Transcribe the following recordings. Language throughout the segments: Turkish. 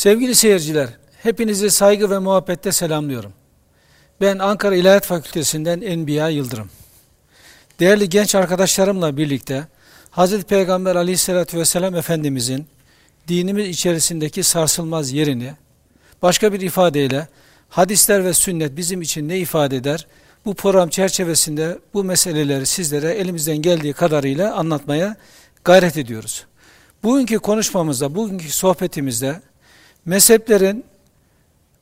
Sevgili seyirciler, hepinizi saygı ve muhabbette selamlıyorum. Ben Ankara İlahiyat Fakültesinden Enbiya Yıldırım. Değerli genç arkadaşlarımla birlikte Hz. Peygamber aleyhissalatü vesselam Efendimizin dinimiz içerisindeki sarsılmaz yerini, başka bir ifadeyle hadisler ve sünnet bizim için ne ifade eder? Bu program çerçevesinde bu meseleleri sizlere elimizden geldiği kadarıyla anlatmaya gayret ediyoruz. Bugünkü konuşmamızda, bugünkü sohbetimizde mezheplerin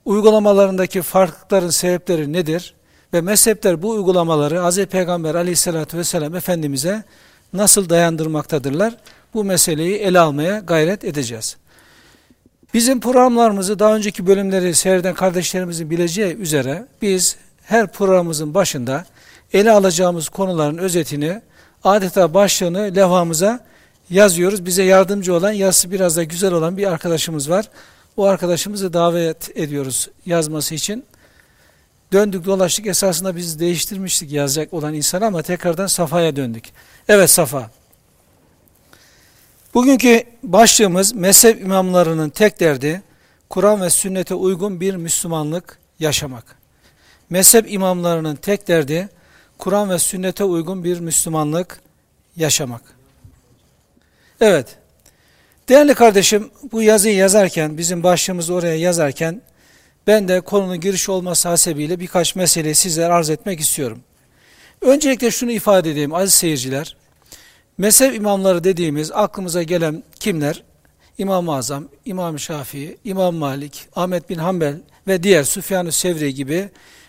uygulamalarındaki farklılıkların sebepleri nedir? Ve mezhepler bu uygulamaları Hz. Peygamber aleyhissalatü vesselam Efendimiz'e nasıl dayandırmaktadırlar? Bu meseleyi ele almaya gayret edeceğiz. Bizim programlarımızı daha önceki bölümleri seyreden kardeşlerimizin bileceği üzere biz her programımızın başında ele alacağımız konuların özetini adeta başlığını levhamıza yazıyoruz. Bize yardımcı olan, yazısı biraz da güzel olan bir arkadaşımız var. O arkadaşımızı davet ediyoruz yazması için. Döndük dolaştık esasında biz değiştirmiştik yazacak olan insan ama tekrardan Safa'ya döndük. Evet Safa. Bugünkü başlığımız mezhep imamlarının tek derdi Kur'an ve sünnete uygun bir Müslümanlık yaşamak. Mezhep imamlarının tek derdi Kur'an ve sünnete uygun bir Müslümanlık yaşamak. Evet. Değerli kardeşim bu yazıyı yazarken, bizim başlığımızı oraya yazarken ben de konunun giriş olması hasebiyle birkaç meseleyi sizlere arz etmek istiyorum. Öncelikle şunu ifade edeyim aziz seyirciler. Mezhep imamları dediğimiz aklımıza gelen kimler? İmam-ı Azam, İmam Şafii, İmam Malik, Ahmet bin Hanbel ve diğer Süfyan-ı Sevri gibi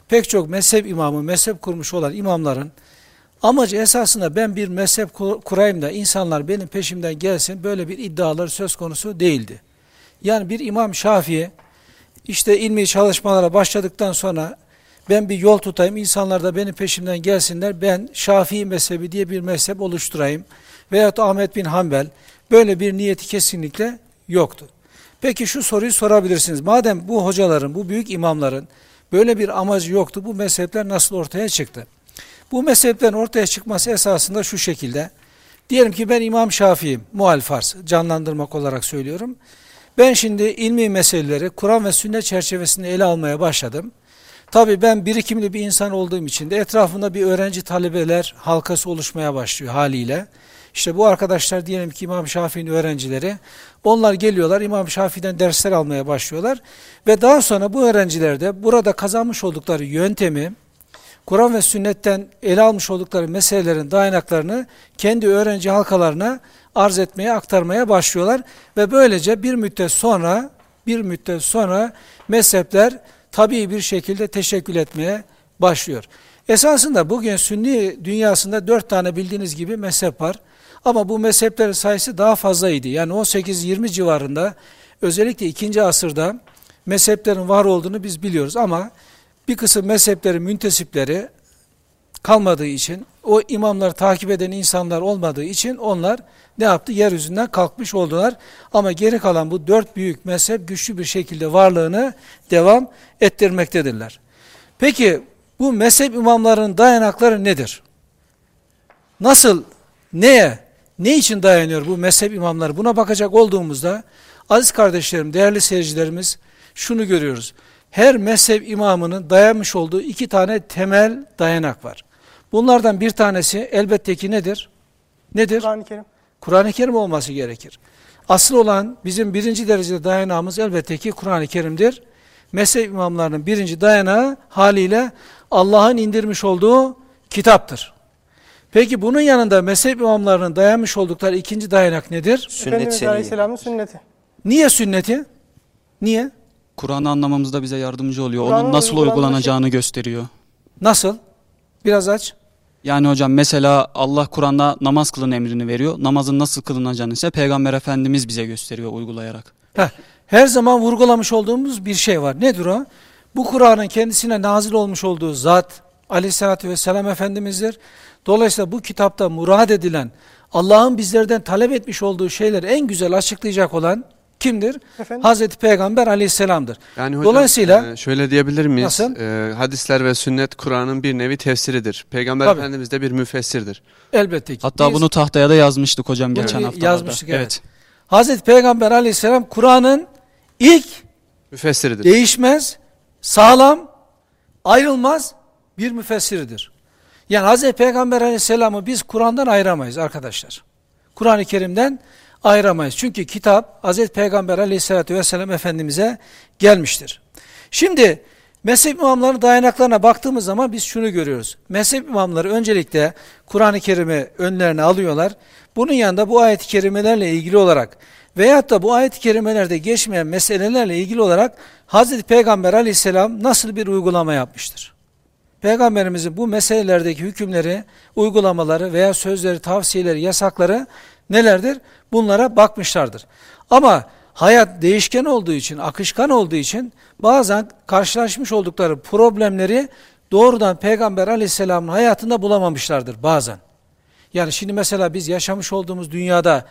pek çok mezhep imamı, mezhep kurmuş olan imamların amacı esasında ben bir mezhep kurayım da insanlar benim peşimden gelsin böyle bir iddiaları söz konusu değildi. Yani bir İmam Şafii işte ilmi çalışmalara başladıktan sonra ben bir yol tutayım, insanlar da benim peşimden gelsinler, ben Şafii mezhebi diye bir mezhep oluşturayım. Veyahut Ahmet bin Hanbel, böyle bir niyeti kesinlikle yoktu. Peki şu soruyu sorabilirsiniz. Madem bu hocaların, bu büyük imamların böyle bir amacı yoktu, bu mezhepler nasıl ortaya çıktı? Bu mezheplerin ortaya çıkması esasında şu şekilde. Diyelim ki ben İmam Şafii'yim, muhal farz, canlandırmak olarak söylüyorum. Ben şimdi ilmi meseleleri Kur'an ve sünnet çerçevesinde ele almaya başladım. Tabi ben birikimli bir insan olduğum için de etrafında bir öğrenci talebeler halkası oluşmaya başlıyor haliyle. İşte bu arkadaşlar diyelim ki İmam Şafii'nin öğrencileri. Onlar geliyorlar İmam Şafii'den dersler almaya başlıyorlar. Ve daha sonra bu öğrenciler de burada kazanmış oldukları yöntemi, Kur'an ve sünnetten ele almış oldukları meselelerin dayanaklarını kendi öğrenci halkalarına arz etmeye, aktarmaya başlıyorlar. Ve böylece bir müddet sonra, bir müddet sonra mezhepler tabii bir şekilde teşekkül etmeye başlıyor. Esasında bugün Sünni dünyasında dört tane bildiğiniz gibi mezhep var. Ama bu mezheplerin sayısı daha fazlaydı. Yani 18-20 civarında özellikle ikinci asırda mezheplerin var olduğunu biz biliyoruz. Ama bir kısım mezheplerin müntesipleri kalmadığı için, o imamları takip eden insanlar olmadığı için onlar ne yaptı? Yeryüzünden kalkmış oldular. Ama geri kalan bu dört büyük mezhep güçlü bir şekilde varlığını devam ettirmektedirler. Peki bu mezhep imamlarının dayanakları nedir? Nasıl, neye, ne için dayanıyor bu mezhep imamları? Buna bakacak olduğumuzda aziz kardeşlerim, değerli seyircilerimiz şunu görüyoruz. Her mezhep imamının dayanmış olduğu iki tane temel dayanak var. Bunlardan bir tanesi elbette ki nedir? Nedir? Kur'an-ı Kerim. Kur'an-ı Kerim olması gerekir. Asıl olan bizim birinci derecede dayanağımız elbette ki Kur'an-ı Kerim'dir. Mezhep imamlarının birinci dayanağı haliyle Allah'ın indirmiş olduğu kitaptır. Peki bunun yanında mezhep imamlarının dayanmış oldukları ikinci dayanak nedir? Sünnet Efendimiz Aleyhisselam'ın sünneti. Niye sünneti? Niye? Kur'an'ı anlamamızda bize yardımcı oluyor. Onun nasıl uygulanacağını gösteriyor. Nasıl? Biraz aç. Yani hocam mesela Allah Kur'an'da namaz kılın emrini veriyor. Namazın nasıl kılınacağını ise Peygamber Efendimiz bize gösteriyor uygulayarak. Heh, her zaman vurgulamış olduğumuz bir şey var. Nedir o? Bu Kur'an'ın kendisine nazil olmuş olduğu zat aleyhissalatü vesselam Efendimiz'dir. Dolayısıyla bu kitapta murad edilen Allah'ın bizlerden talep etmiş olduğu şeyleri en güzel açıklayacak olan kimdir? Efendim? Hazreti Peygamber aleyhisselamdır. Yani hocam, Dolayısıyla e, şöyle diyebilir miyiz? Nasıl? E, hadisler ve sünnet Kur'an'ın bir nevi tefsiridir. Peygamber Tabii. Efendimiz de bir müfessirdir. Elbette ki. Hatta Biz, bunu tahtaya da yazmıştık hocam geçen hafta. Yazmıştık evet. evet. Hazreti Peygamber aleyhisselam Kur'an'ın ilk müfessiridir. Değişmez, sağlam, ayrılmaz bir müfessiridir. Yani Hz. Peygamber aleyhisselamı biz Kur'an'dan ayıramayız arkadaşlar. Kur'an-ı Kerim'den ayıramayız. Çünkü kitap Hz. Peygamber aleyhisselatü vesselam Efendimiz'e gelmiştir. Şimdi mezhep imamlarının dayanaklarına baktığımız zaman biz şunu görüyoruz. Mezhep imamları öncelikle Kur'an-ı Kerim'i önlerine alıyorlar. Bunun yanında bu ayet-i kerimelerle ilgili olarak veyahut da bu ayet-i kerimelerde geçmeyen meselelerle ilgili olarak Hazreti Peygamber aleyhisselam nasıl bir uygulama yapmıştır? Peygamberimizin bu meselelerdeki hükümleri, uygulamaları veya sözleri, tavsiyeleri, yasakları nelerdir? Bunlara bakmışlardır. Ama hayat değişken olduğu için, akışkan olduğu için bazen karşılaşmış oldukları problemleri doğrudan Peygamber aleyhisselamın hayatında bulamamışlardır bazen. Yani şimdi mesela biz yaşamış olduğumuz dünyada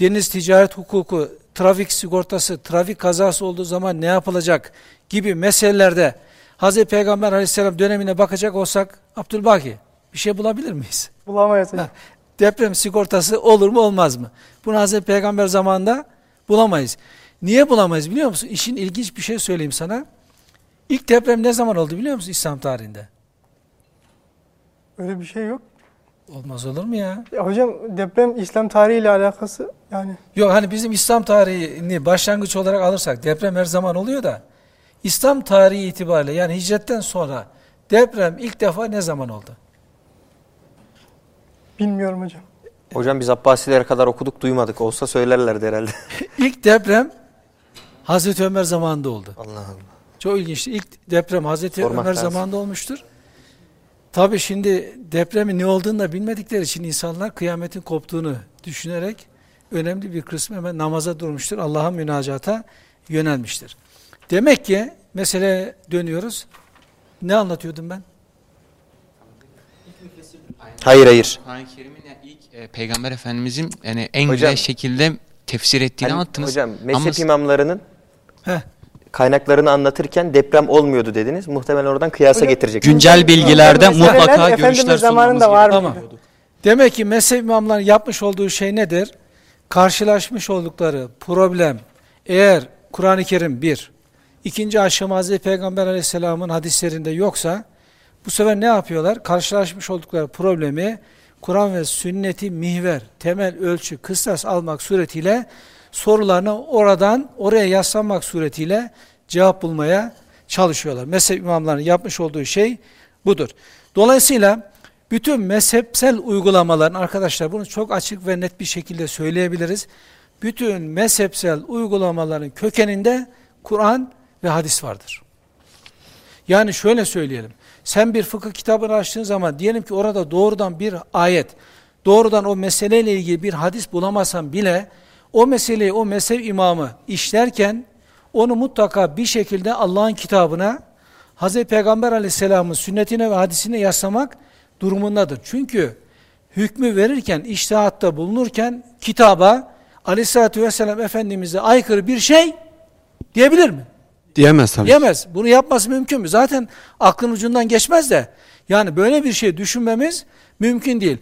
deniz ticaret hukuku, trafik sigortası, trafik kazası olduğu zaman ne yapılacak gibi meselelerde Hz. Peygamber aleyhisselam dönemine bakacak olsak Abdülbaki bir şey bulabilir miyiz? Bulamayız. Deprem sigortası olur mu olmaz mı? Bunu Hz. Peygamber zamanında bulamayız. Niye bulamayız biliyor musun? İşin ilginç bir şey söyleyeyim sana. İlk deprem ne zaman oldu biliyor musun İslam tarihinde? Öyle bir şey yok. Olmaz olur mu ya? ya hocam deprem İslam tarihiyle alakası yani. Yok hani bizim İslam tarihini başlangıç olarak alırsak deprem her zaman oluyor da İslam tarihi itibariyle yani hicretten sonra deprem ilk defa ne zaman oldu? Bilmiyorum hocam. Hocam biz Abbasilere kadar okuduk duymadık. Olsa söylerlerdi herhalde. İlk deprem Hazreti Ömer zamanında oldu. Allah Allah. Çok ilginç. İlk deprem Hazreti Sormak Ömer lazım. zamanında olmuştur. Tabi şimdi depremin ne olduğunu da bilmedikleri için insanlar kıyametin koptuğunu düşünerek önemli bir kısmı hemen namaza durmuştur. Allah'a münacata yönelmiştir. Demek ki mesele dönüyoruz. Ne anlatıyordum ben? Hayır hayır. Kur'an-ı Kerim'in ilk e, Peygamber Efendimizin yani en Hocam- güzel şekilde tefsir ettiğini Hani anlattınız. hocam mezhep Ama imamlarının Heh. kaynaklarını anlatırken deprem olmuyordu dediniz. Muhtemelen oradan kıyasa getirecek. Güncel bilgilerde Meseleler mutlaka Efendimiz görüşler sunmamız zamanında var gerekiyor. Tamam. Demek ki mezhep imamlarının yapmış olduğu şey nedir? Karşılaşmış oldukları problem eğer Kur'an-ı Kerim bir, ikinci aşama Hazreti Peygamber aleyhisselamın hadislerinde yoksa bu sefer ne yapıyorlar? Karşılaşmış oldukları problemi Kur'an ve sünneti mihver, temel ölçü, kıstas almak suretiyle sorularını oradan oraya yaslanmak suretiyle cevap bulmaya çalışıyorlar. Mezhep imamlarının yapmış olduğu şey budur. Dolayısıyla bütün mezhepsel uygulamaların arkadaşlar bunu çok açık ve net bir şekilde söyleyebiliriz. Bütün mezhepsel uygulamaların kökeninde Kur'an ve hadis vardır. Yani şöyle söyleyelim. Sen bir fıkıh kitabını açtığın zaman diyelim ki orada doğrudan bir ayet, doğrudan o meseleyle ilgili bir hadis bulamazsan bile o meseleyi o mezhep imamı işlerken onu mutlaka bir şekilde Allah'ın kitabına, Hz. Peygamber aleyhisselamın sünnetine ve hadisine yaslamak durumundadır. Çünkü hükmü verirken, iştihatta bulunurken kitaba aleyhissalatü vesselam Efendimiz'e aykırı bir şey diyebilir mi? Diyemez tabii. Diyemez. Bunu yapması mümkün mü? Zaten aklın ucundan geçmez de. Yani böyle bir şey düşünmemiz mümkün değil.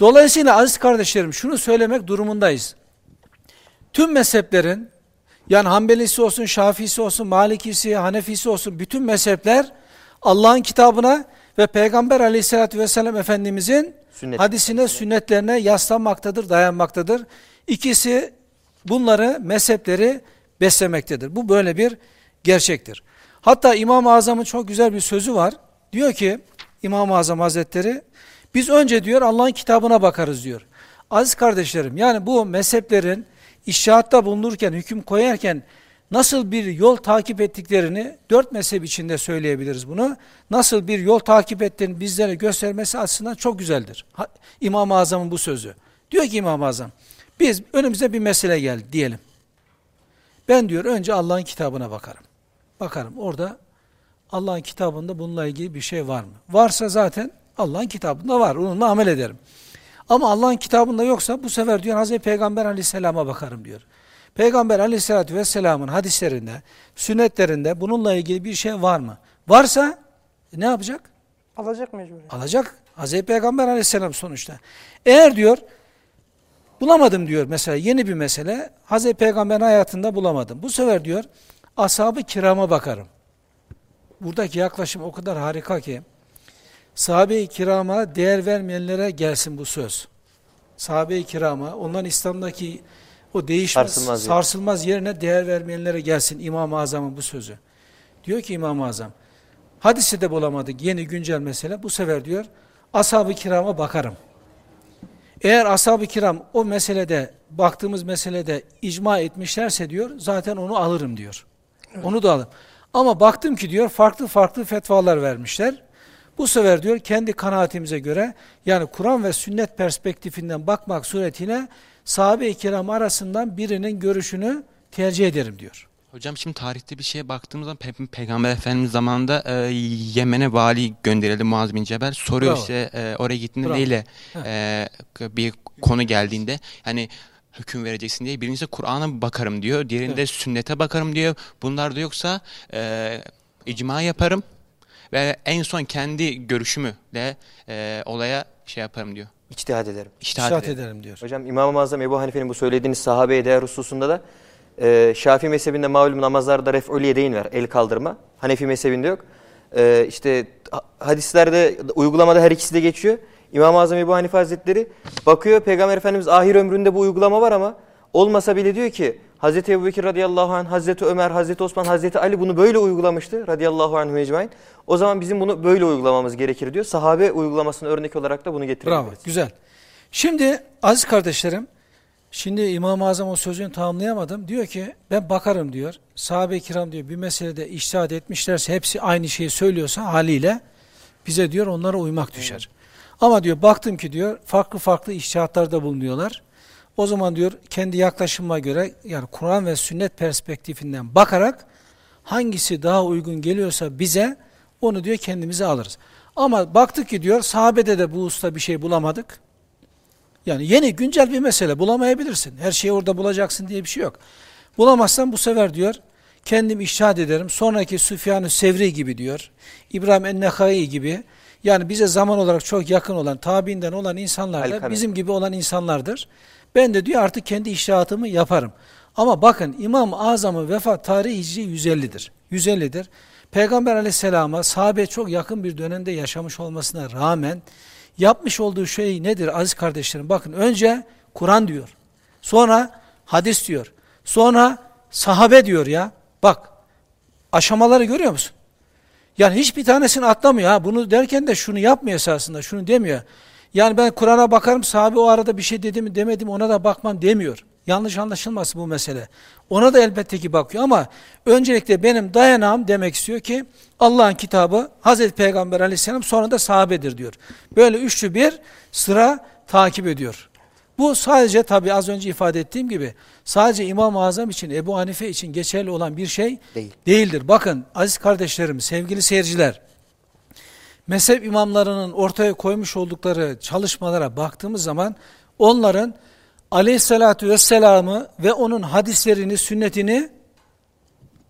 Dolayısıyla aziz kardeşlerim şunu söylemek durumundayız. Tüm mezheplerin yani Hanbelisi olsun, Şafisi olsun, Malikisi, Hanefisi olsun bütün mezhepler Allah'ın kitabına ve Peygamber aleyhissalatü vesselam Efendimizin Sünnet. hadisine, sünnetlerine yaslanmaktadır, dayanmaktadır. İkisi bunları, mezhepleri beslemektedir. Bu böyle bir gerçektir. Hatta İmam-ı Azam'ın çok güzel bir sözü var. Diyor ki İmam-ı Azam Hazretleri biz önce diyor Allah'ın kitabına bakarız diyor. Aziz kardeşlerim yani bu mezheplerin iştihatta bulunurken, hüküm koyarken nasıl bir yol takip ettiklerini dört mezhep içinde söyleyebiliriz bunu. Nasıl bir yol takip ettiğini bizlere göstermesi açısından çok güzeldir. İmam-ı Azam'ın bu sözü. Diyor ki İmam-ı Azam biz önümüze bir mesele geldi diyelim. Ben diyor önce Allah'ın kitabına bakarım. Bakarım orada Allah'ın kitabında bununla ilgili bir şey var mı? Varsa zaten Allah'ın kitabında var. Onunla amel ederim. Ama Allah'ın kitabında yoksa bu sefer diyor Hazreti Peygamber aleyhisselama bakarım diyor. Peygamber aleyhissalatü vesselamın hadislerinde, sünnetlerinde bununla ilgili bir şey var mı? Varsa ne yapacak? Alacak mecbur. Alacak. Hazreti Peygamber aleyhisselam sonuçta. Eğer diyor Bulamadım diyor mesela yeni bir mesele. Hazreti Peygamber'in hayatında bulamadım. Bu sefer diyor ashab-ı kirama bakarım. Buradaki yaklaşım o kadar harika ki sahabe-i kirama değer vermeyenlere gelsin bu söz. Sahabe-i kirama onların İslam'daki o değişmez, sarsılmaz, sarsılmaz yerine değer vermeyenlere gelsin İmam-ı Azam'ın bu sözü. Diyor ki İmam-ı Azam, hadisi de bulamadık yeni güncel mesele. Bu sefer diyor ashab-ı kirama bakarım. Eğer ashab-ı kiram o meselede, baktığımız meselede icma etmişlerse diyor, zaten onu alırım diyor. Evet. Onu da alırım. Ama baktım ki diyor, farklı farklı fetvalar vermişler. Bu sefer diyor, kendi kanaatimize göre, yani Kur'an ve sünnet perspektifinden bakmak suretiyle, sahabe-i kiram arasından birinin görüşünü tercih ederim diyor. Hocam şimdi tarihte bir şeye baktığımız zaman Pe Peygamber Efendimiz zamanında e, Yemen'e vali gönderildi Muaz bin Cebel. Soruyor Bravo. işte e, oraya gittiğinde Bravo. neyle e, bir konu geldiğinde hani hüküm vereceksin diye. Birincisi Kur'an'a bakarım diyor. Diğerinde evet. sünnete bakarım diyor. Bunlar da yoksa e, icma yaparım ve en son kendi görüşümle e, olaya şey yaparım diyor. İçtihat ederim. İçtihat, İçtihat ederim. ederim diyor. Hocam İmam-ı Azam Ebu Hanife'nin bu söylediğiniz sahabeye değer hususunda da e, Şafii mezhebinde malum namazlarda ref'ül yedeyn var. El kaldırma. Hanefi mezhebinde yok. E, işte hadislerde uygulamada her ikisi de geçiyor. İmam-ı Azam Ebu Hanife Hazretleri bakıyor Peygamber Efendimiz ahir ömründe bu uygulama var ama olmasa bile diyor ki Hazreti Ebu Bekir radıyallahu anh, Hazreti Ömer, Hazreti Osman, Hazreti Ali bunu böyle uygulamıştı radıyallahu anh mecmain. O zaman bizim bunu böyle uygulamamız gerekir diyor. Sahabe uygulamasını örnek olarak da bunu getirebiliriz. Bravo, güzel. Şimdi aziz kardeşlerim, şimdi İmam-ı Azam o sözünü tamamlayamadım. Diyor ki ben bakarım diyor. Sahabe-i kiram diyor bir meselede iştihad etmişlerse hepsi aynı şeyi söylüyorsa haliyle bize diyor onlara uymak düşer. Ama diyor baktım ki diyor farklı farklı iştihatlarda bulunuyorlar. O zaman diyor kendi yaklaşıma göre yani Kur'an ve sünnet perspektifinden bakarak hangisi daha uygun geliyorsa bize onu diyor kendimize alırız. Ama baktık ki diyor sahabede de bu usta bir şey bulamadık. Yani yeni güncel bir mesele bulamayabilirsin. Her şeyi orada bulacaksın diye bir şey yok. Bulamazsan bu sefer diyor kendim iştahat ederim. Sonraki Süfyan-ı Sevri gibi diyor. İbrahim Ennehai gibi. Yani bize zaman olarak çok yakın olan, tabiinden olan insanlar da bizim gibi olan insanlardır. Ben de diyor artık kendi iştahatımı yaparım. Ama bakın İmam-ı Azam'ın vefat tarihi Hicri 150'dir. 150'dir. Peygamber aleyhisselama sahabe çok yakın bir dönemde yaşamış olmasına rağmen yapmış olduğu şey nedir aziz kardeşlerim? Bakın önce Kur'an diyor. Sonra hadis diyor. Sonra sahabe diyor ya. Bak aşamaları görüyor musun? Yani hiçbir tanesini atlamıyor. Ha. Bunu derken de şunu yapmıyor esasında. Şunu demiyor. Yani ben Kur'an'a bakarım sahabe o arada bir şey dedi mi demedim ona da bakmam demiyor. Yanlış anlaşılmasın bu mesele. Ona da elbette ki bakıyor ama öncelikle benim dayanağım demek istiyor ki Allah'ın kitabı Hazreti Peygamber aleyhisselam sonra da sahabedir diyor. Böyle üçlü bir sıra takip ediyor. Bu sadece tabi az önce ifade ettiğim gibi sadece İmam-ı Azam için Ebu Hanife için geçerli olan bir şey Değil. değildir. Bakın aziz kardeşlerim, sevgili seyirciler mezhep imamlarının ortaya koymuş oldukları çalışmalara baktığımız zaman onların aleyhissalatü vesselam'ı ve onun hadislerini, sünnetini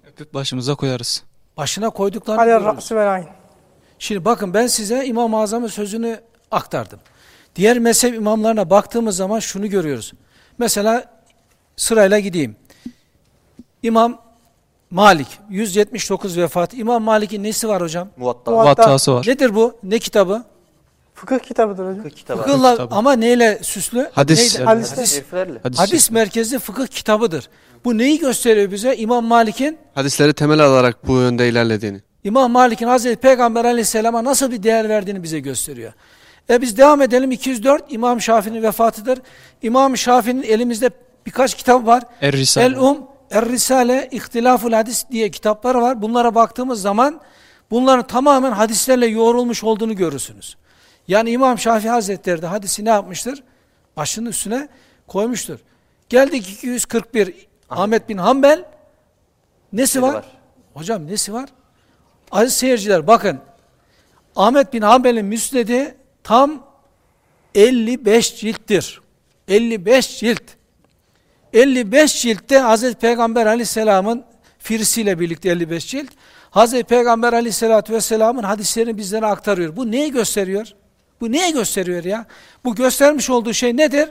öpüp başımıza koyarız. Başına koyduklarını görüyoruz. Şimdi bakın ben size İmam-ı Azam'ın sözünü aktardım. Diğer mezhep imamlarına baktığımız zaman şunu görüyoruz. Mesela sırayla gideyim. İmam Malik 179 vefat. İmam Malik'in nesi var hocam? Muvatta. Muvattası var. Nedir bu? Ne kitabı? Fıkıh kitabıdır hocam. Fıkıh kitabı. Fıkıhla kitabı. ama neyle süslü? Hadis. Neydi? Hadis. Hadis. Hadis. Hadis merkezli fıkıh kitabıdır. Bu neyi gösteriyor bize? İmam Malik'in hadisleri temel alarak bu yönde ilerlediğini. İmam Malik'in Hazreti Peygamber Aleyhisselam'a nasıl bir değer verdiğini bize gösteriyor. E biz devam edelim 204 İmam Şafii'nin vefatıdır. İmam Şafii'nin elimizde birkaç kitap var. Er-Risale. El-Um, Er-Risale, İhtilaful Hadis diye kitapları var. Bunlara baktığımız zaman bunların tamamen hadislerle yoğrulmuş olduğunu görürsünüz. Yani İmam Şafii Hazretleri de hadisi ne yapmıştır? Başının üstüne koymuştur. Geldik 241 Ahmet, Ahmet bin Hanbel nesi var? var? Hocam nesi var? Aziz seyirciler bakın Ahmet bin Hanbel'in müsnedi tam 55 cilttir. 55 cilt. 55 ciltte Hazreti Peygamber aleyhisselamın firisiyle birlikte 55 cilt. Hazreti Peygamber aleyhisselatü vesselamın hadislerini bizlere aktarıyor. Bu neyi gösteriyor? Bu neyi gösteriyor ya? Bu göstermiş olduğu şey nedir?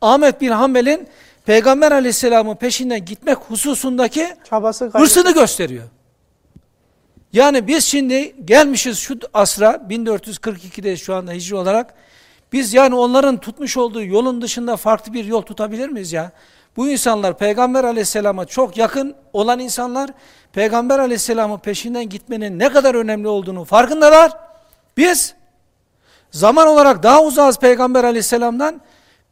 Ahmet bin Hanbel'in Peygamber aleyhisselamın peşinden gitmek hususundaki Çabası hırsını gösteriyor. Yani biz şimdi gelmişiz şu asra 1442'de şu anda hicri olarak biz yani onların tutmuş olduğu yolun dışında farklı bir yol tutabilir miyiz ya? Bu insanlar Peygamber aleyhisselama çok yakın olan insanlar Peygamber aleyhisselamın peşinden gitmenin ne kadar önemli olduğunu farkındalar. Biz zaman olarak daha uzağız Peygamber aleyhisselamdan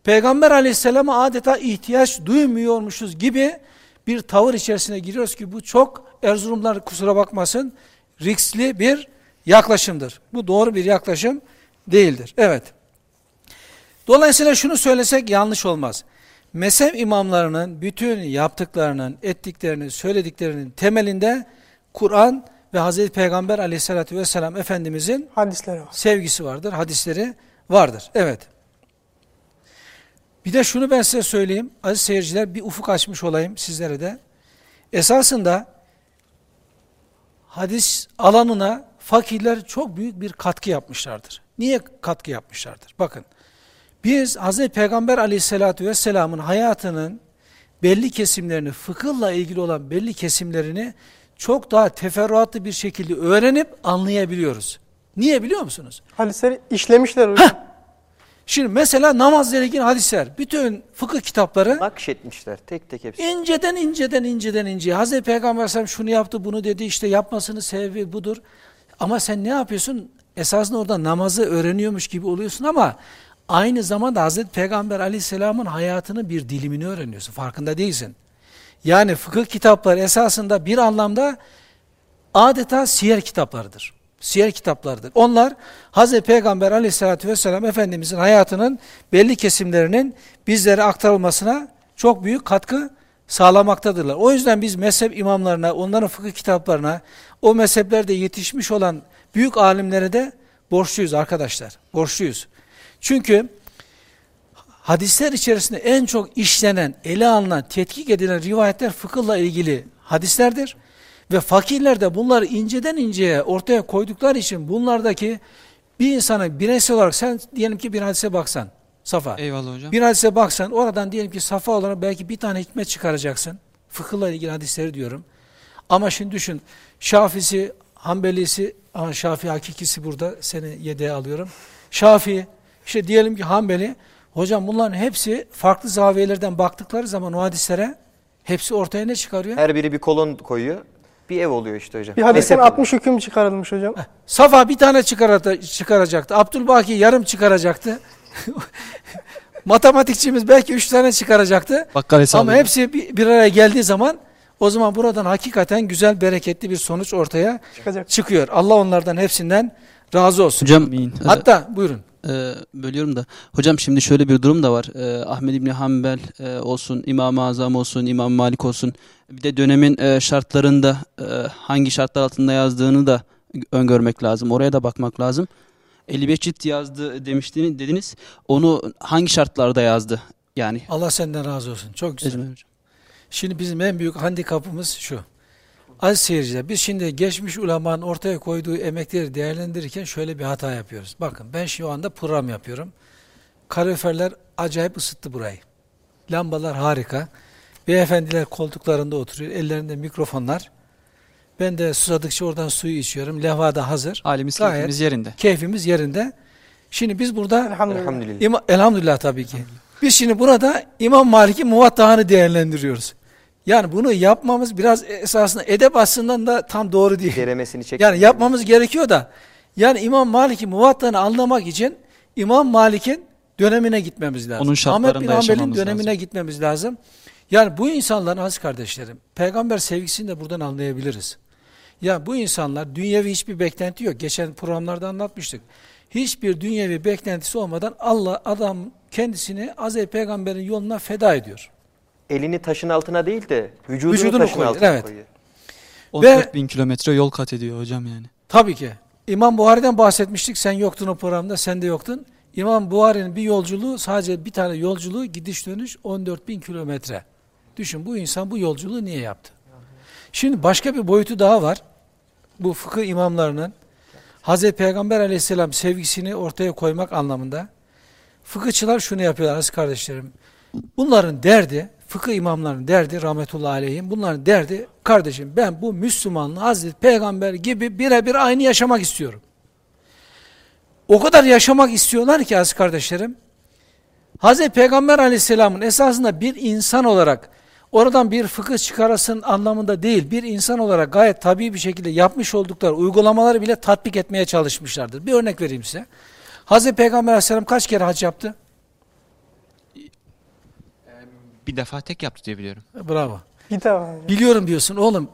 Peygamber aleyhisselama adeta ihtiyaç duymuyormuşuz gibi bir tavır içerisine giriyoruz ki bu çok Erzurumlar kusura bakmasın riskli bir yaklaşımdır. Bu doğru bir yaklaşım değildir. Evet. Dolayısıyla şunu söylesek yanlış olmaz. Mezhep imamlarının bütün yaptıklarının, ettiklerinin, söylediklerinin temelinde Kur'an ve Hazreti Peygamber aleyhissalatü vesselam Efendimizin hadisleri var. sevgisi vardır, hadisleri vardır. Evet. Bir de şunu ben size söyleyeyim. Aziz seyirciler bir ufuk açmış olayım sizlere de. Esasında hadis alanına fakirler çok büyük bir katkı yapmışlardır. Niye katkı yapmışlardır? Bakın. Biz Hz. Peygamber aleyhissalatü vesselamın hayatının belli kesimlerini, fıkıhla ilgili olan belli kesimlerini çok daha teferruatlı bir şekilde öğrenip anlayabiliyoruz. Niye biliyor musunuz? Hadisleri işlemişler hocam. Heh. Şimdi mesela namazla ilgili hadisler, bütün fıkıh kitapları nakşetmişler tek tek hepsi. İnceden inceden inceden inceye. Hazreti Peygamber Aleyhisselam şunu yaptı, bunu dedi, işte yapmasının sebebi budur. Ama sen ne yapıyorsun? Esasında orada namazı öğreniyormuş gibi oluyorsun ama aynı zamanda Hazreti Peygamber Aleyhisselam'ın hayatının bir dilimini öğreniyorsun. Farkında değilsin. Yani fıkıh kitapları esasında bir anlamda adeta siyer kitaplarıdır siyer kitaplarıdır. Onlar Hz. Peygamber aleyhissalatü vesselam Efendimizin hayatının belli kesimlerinin bizlere aktarılmasına çok büyük katkı sağlamaktadırlar. O yüzden biz mezhep imamlarına, onların fıkıh kitaplarına, o mezheplerde yetişmiş olan büyük alimlere de borçluyuz arkadaşlar. Borçluyuz. Çünkü hadisler içerisinde en çok işlenen, ele alınan, tetkik edilen rivayetler fıkıhla ilgili hadislerdir. Ve fakirler de bunları inceden inceye ortaya koydukları için bunlardaki bir insana bireysel olarak sen diyelim ki bir hadise baksan Safa. Eyvallah hocam. Bir hadise baksan oradan diyelim ki Safa olarak belki bir tane hikmet çıkaracaksın. Fıkıhla ilgili hadisleri diyorum. Ama şimdi düşün Şafisi, Hanbelisi, aha Şafi hakikisi burada seni yedeğe alıyorum. Şafi, işte diyelim ki Hanbeli, hocam bunların hepsi farklı zaviyelerden baktıkları zaman o hadislere hepsi ortaya ne çıkarıyor? Her biri bir kolon koyuyor bir ev oluyor işte hocam. Bir hadisten 60 hüküm çıkarılmış hocam. Safa bir tane çıkaracaktı. Abdülbaki yarım çıkaracaktı. Matematikçimiz belki üç tane çıkaracaktı. Bakkal Ama hepsi bir, bir araya geldiği zaman o zaman buradan hakikaten güzel, bereketli bir sonuç ortaya Çıkacak. çıkıyor. Allah onlardan hepsinden razı olsun. Hocam, Hatta buyurun e, bölüyorum da. Hocam şimdi şöyle bir durum da var. E, Ahmed İbni Hanbel e, olsun, İmam-ı Azam olsun, İmam Malik olsun. Bir de dönemin e, şartlarında e, hangi şartlar altında yazdığını da öngörmek lazım. Oraya da bakmak lazım. 55 cilt yazdı demiştiniz dediniz. Onu hangi şartlarda yazdı? Yani Allah senden razı olsun. Çok güzel. Şimdi bizim en büyük handikapımız şu. Aziz seyirciler biz şimdi geçmiş ulemanın ortaya koyduğu emekleri değerlendirirken şöyle bir hata yapıyoruz. Bakın ben şu anda program yapıyorum. Kaloriferler acayip ısıttı burayı. Lambalar harika. Beyefendiler koltuklarında oturuyor. Ellerinde mikrofonlar. Ben de susadıkça oradan suyu içiyorum. Levha da hazır. Halimiz Gayet keyfimiz yerinde. Keyfimiz yerinde. Şimdi biz burada elhamdülillah, ima, elhamdülillah tabii ki. Biz şimdi burada İmam Malik'in muvattahını değerlendiriyoruz. Yani bunu yapmamız biraz esasında edep aslında da tam doğru değil. Deremesini çek. Yani yapmamız gerekiyor da yani İmam Malik'in muvattağını anlamak için İmam Malik'in dönemine gitmemiz lazım. Onun şartlarında Ahmet bin Hanbel'in dönemine lazım. gitmemiz lazım. Yani bu insanların az kardeşlerim, peygamber sevgisini de buradan anlayabiliriz. Ya bu insanlar dünyevi hiçbir beklenti yok. Geçen programlarda anlatmıştık. Hiçbir dünyevi beklentisi olmadan Allah adam kendisini Hazreti Peygamber'in yoluna feda ediyor elini taşın altına değil de vücudunu, vücudunu taşın koyuyor, altına evet. koyuyor. 14 bin kilometre yol kat ediyor hocam yani. Tabii ki. İmam Buhari'den bahsetmiştik. Sen yoktun o programda. Sen de yoktun. İmam Buhari'nin bir yolculuğu sadece bir tane yolculuğu gidiş dönüş 14 bin kilometre. Düşün bu insan bu yolculuğu niye yaptı? Şimdi başka bir boyutu daha var. Bu fıkıh imamlarının Hazreti Peygamber aleyhisselam sevgisini ortaya koymak anlamında. Fıkıhçılar şunu yapıyorlar kardeşlerim. Bunların derdi, fıkıh imamlarının derdi rahmetullahi aleyhim, bunların derdi kardeşim ben bu Müslümanlığı Hazreti Peygamber gibi birebir aynı yaşamak istiyorum. O kadar yaşamak istiyorlar ki aziz kardeşlerim, Hazreti Peygamber aleyhisselamın esasında bir insan olarak oradan bir fıkıh çıkarasın anlamında değil, bir insan olarak gayet tabii bir şekilde yapmış oldukları uygulamaları bile tatbik etmeye çalışmışlardır. Bir örnek vereyim size. Hazreti Peygamber aleyhisselam kaç kere hac yaptı? Bir defa tek yaptı diye biliyorum. Bravo. Bir defa. Biliyorum diyorsun oğlum.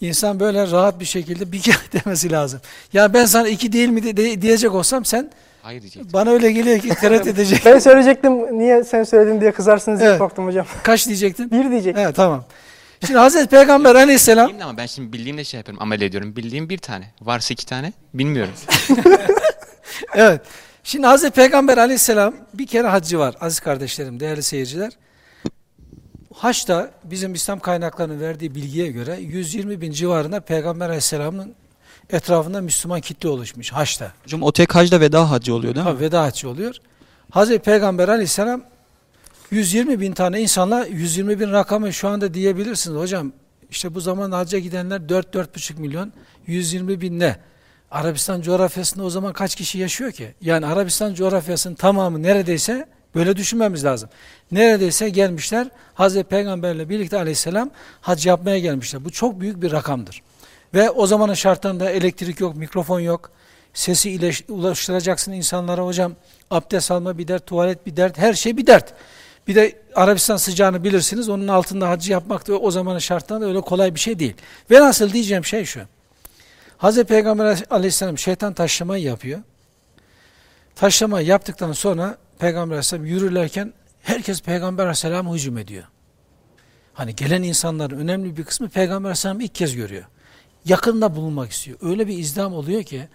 İnsan böyle rahat bir şekilde bir kere demesi lazım. Ya ben sana iki değil mi de, de- diyecek olsam sen Hayır diyecektim. bana öyle geliyor ki tereddüt edecek. Ben söyleyecektim niye sen söyledin diye kızarsınız diye Evet. korktum hocam. Kaç diyecektin? Bir diyecek. Evet tamam. Şimdi Hazreti Peygamber aleyhisselam ama ben şimdi bildiğimde şey yapıyorum amel ediyorum. Bildiğim bir tane. Varsa iki tane bilmiyorum. evet. Şimdi Hazreti Peygamber aleyhisselam bir kere haccı var aziz kardeşlerim, değerli seyirciler. Haçta bizim İslam kaynaklarının verdiği bilgiye göre 120 bin civarında Peygamber aleyhisselamın etrafında Müslüman kitle oluşmuş Haçta. Hocam o tek hacda veda hacı oluyor değil mi? Tabii veda haccı oluyor. Hazreti Peygamber aleyhisselam 120 bin tane insanla 120 bin rakamı şu anda diyebilirsiniz. Hocam işte bu zaman hacca gidenler 4-4,5 milyon 120 bin ne? Arabistan coğrafyasında o zaman kaç kişi yaşıyor ki? Yani Arabistan coğrafyasının tamamı neredeyse böyle düşünmemiz lazım. Neredeyse gelmişler Hazreti Peygamberle birlikte aleyhisselam hac yapmaya gelmişler. Bu çok büyük bir rakamdır. Ve o zamanın şartlarında elektrik yok, mikrofon yok. Sesi ulaştıracaksın insanlara hocam. Abdest alma bir dert, tuvalet bir dert, her şey bir dert. Bir de Arabistan sıcağını bilirsiniz. Onun altında hacı yapmak da o zamanın şartlarında öyle kolay bir şey değil. Ve nasıl diyeceğim şey şu. Hazreti Peygamber aleyhisselam şeytan taşlamayı yapıyor. Taşlamayı yaptıktan sonra Peygamber aleyhisselam yürürlerken herkes Peygamber aleyhisselam'a hücum ediyor. Hani gelen insanların önemli bir kısmı Peygamber aleyhisselam'ı ilk kez görüyor. Yakında bulunmak istiyor. Öyle bir izdiham oluyor ki